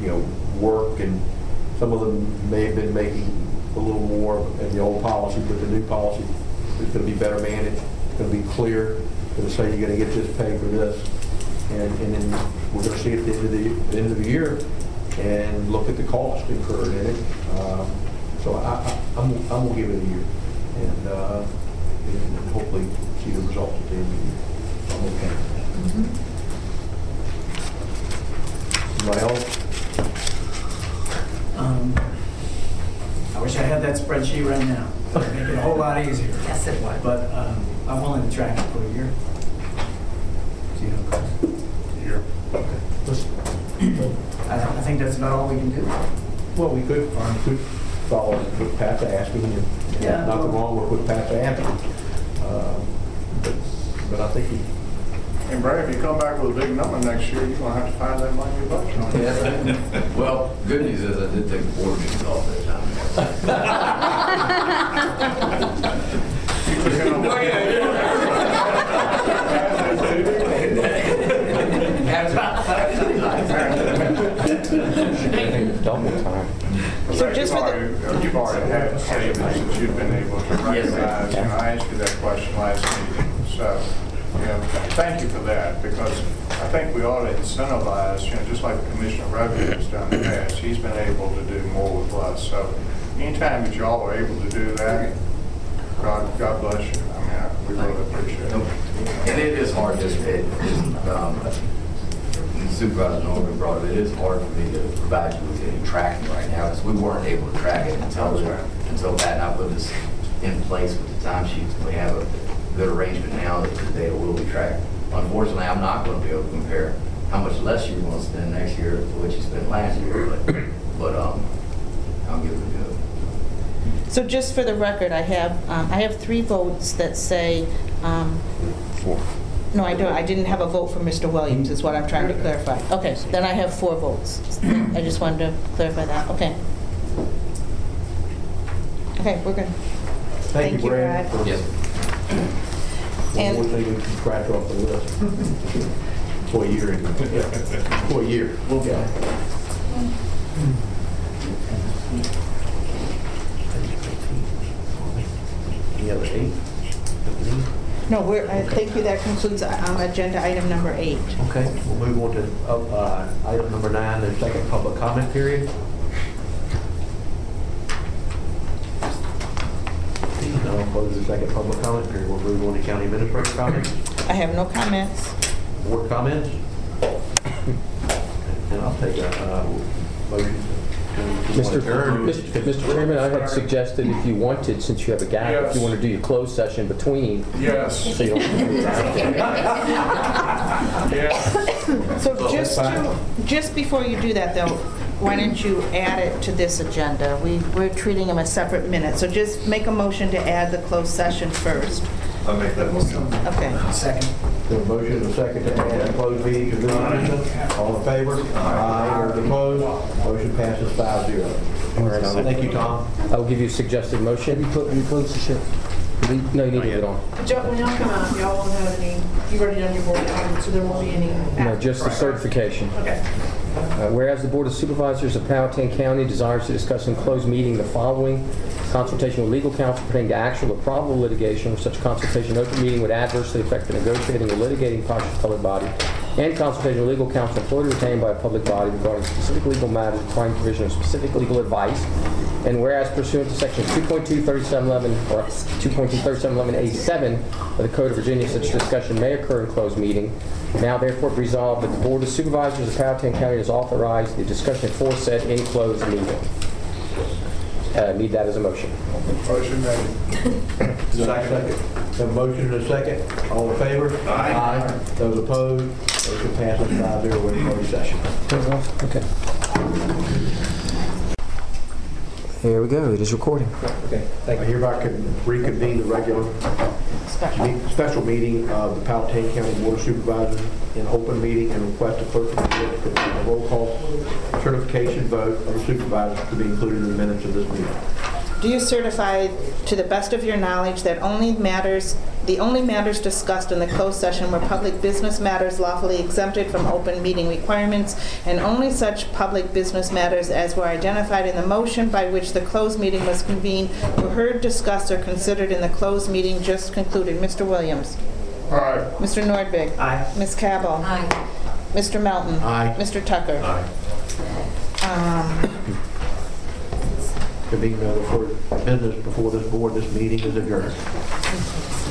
you know, work, and some of them may have been making a little more in the old policy, but the new policy is going to be better managed, it's going to be clear, going to say you're going to get this pay for this, and, and then we're going to see at the end of the, the end of the year, and look at the cost incurred in it. Um, So I, I, I'm, I'm gonna give it a year, and, uh, and hopefully see the results at the end of the year. I'm okay. Anybody else? Um, I wish I had that spreadsheet spreadsheet right now. It'd Make it a whole lot easier. Yes, it would. But um, I'm willing to track it for a year. See how it goes. I I think that's about all we can do. Well, we could, um, could follow with Pat's asking, and Yeah. and nothing wrong with what Pat's asking. Um, But but I think he And Brad, if you come back with a big number next year, you're gonna have to find that money in your budget. aren't. Well, good news is I did take the board meetings off that time. You took it on- double time. So just for the- You've already- You've already had savings that you've been able to Yes, sir. recognize, and I asked you that question last meeting. So, you know, thank you for that, because I think we ought to incentivize, you know, just like Commissioner Ruggie has done in the past, he's been able to do more with less. So anytime that y'all are able to do that, God, God bless you. I mean, I- we really appreciate it. And it is hard, just, it, um, Supervisor Norman brought it, it is hard for me to provide you with any tracking right now, because we weren't able to track it until, until Pat and I put this in place with the timesheets. We have a good arrangement now that the data will be tracked. Unfortunately, I'm not going to be able to compare how much less you're going to spend next year to what you spent last year, but, but, um, I'll give it a go. So just for the record, I have, um, I have three votes that say, um, no, I don't, I didn't have a vote for Mr. Williams, is what I'm trying to clarify. Okay, then I have four votes. I just wanted to clarify that, okay. Okay, we're good. Thank you, Brad. for- Yes. One And- more thing we can scratch off the list. For a year, anyway. for a year. Yeah. Any other eight? No, we're, I thank you, that concludes um, agenda item number eight. Okay, we'll move on to uh, item number nine, the second public comment period. Seeing none, I'll close the second public comment period. We'll move on to county administrator comments, I have no comments. board comments. And I'll take a uh, motion. to- Mr. Adjourn. Mr. Mr. Chairman, I had suggested if you wanted, since you have a gap, if you Yes. want to do your closed session between, Yes, so you don't yes. So just to, just before you do that, though, why don't you add it to this agenda? We, we're treating them as separate minutes, so just make a motion to add the closed session first. I'll make that motion. Okay. Second. The motion and a second to add a closed meeting to the agenda. All in favor? Aye. Those opposed? Motion passes five zero. Thank you, Tom. I will give you a suggested motion. Have you put, you closed the ship? No, you need to leave it on. Joe, when y'all come out, y'all won't have any, you've already done your board comments, so there won't be any. No, just the certification. Okay. Uh, Whereas the Board of Supervisors of Powhatan County desires to discuss in closed meeting the following consultation with legal counsel pertaining to actual or probable litigation, such consultation in open meeting would adversely affect the negotiating or litigating posture of the public body, and consultation with legal counsel employed or retained by a public body regarding specific legal matters requiring provision of specific legal advice. And whereas pursuant to section 2.23711 or 2.23711A7 of the Code of Virginia, such discussion may occur in closed meeting. Now therefore be resolved that the Board of Supervisors of Powhatan County has authorized the discussion aforesaid in closed meeting. Uh, Need that as a motion. Motion made. Second. Have a motion and a second. All in favor? Aye. Those opposed? Motion passes five zero in closed session. Okay. Here we go, it is recording. Okay. Thank you. I hereby can reconvene the regular Special. me- special meeting of the Powhatan County Board of Supervisors in open meeting and request a clerk of the board to conduct a roll call certification vote of the supervisors to be included in the minutes of this meeting. Do you certify, to the best of your knowledge, that only matters, the only matters discussed in the closed session were public business matters lawfully exempted from open meeting requirements, and only such public business matters as were identified in the motion by which the closed meeting was convened were heard, discussed, or considered in the closed meeting just concluded? Mr. Williams? All right. Mr. Nordvig? Aye. Ms. Cabell? Aye. Mr. Melton? Aye. Mr. Tucker? Aye. Um, Convene no further business before this board. This meeting is adjourned.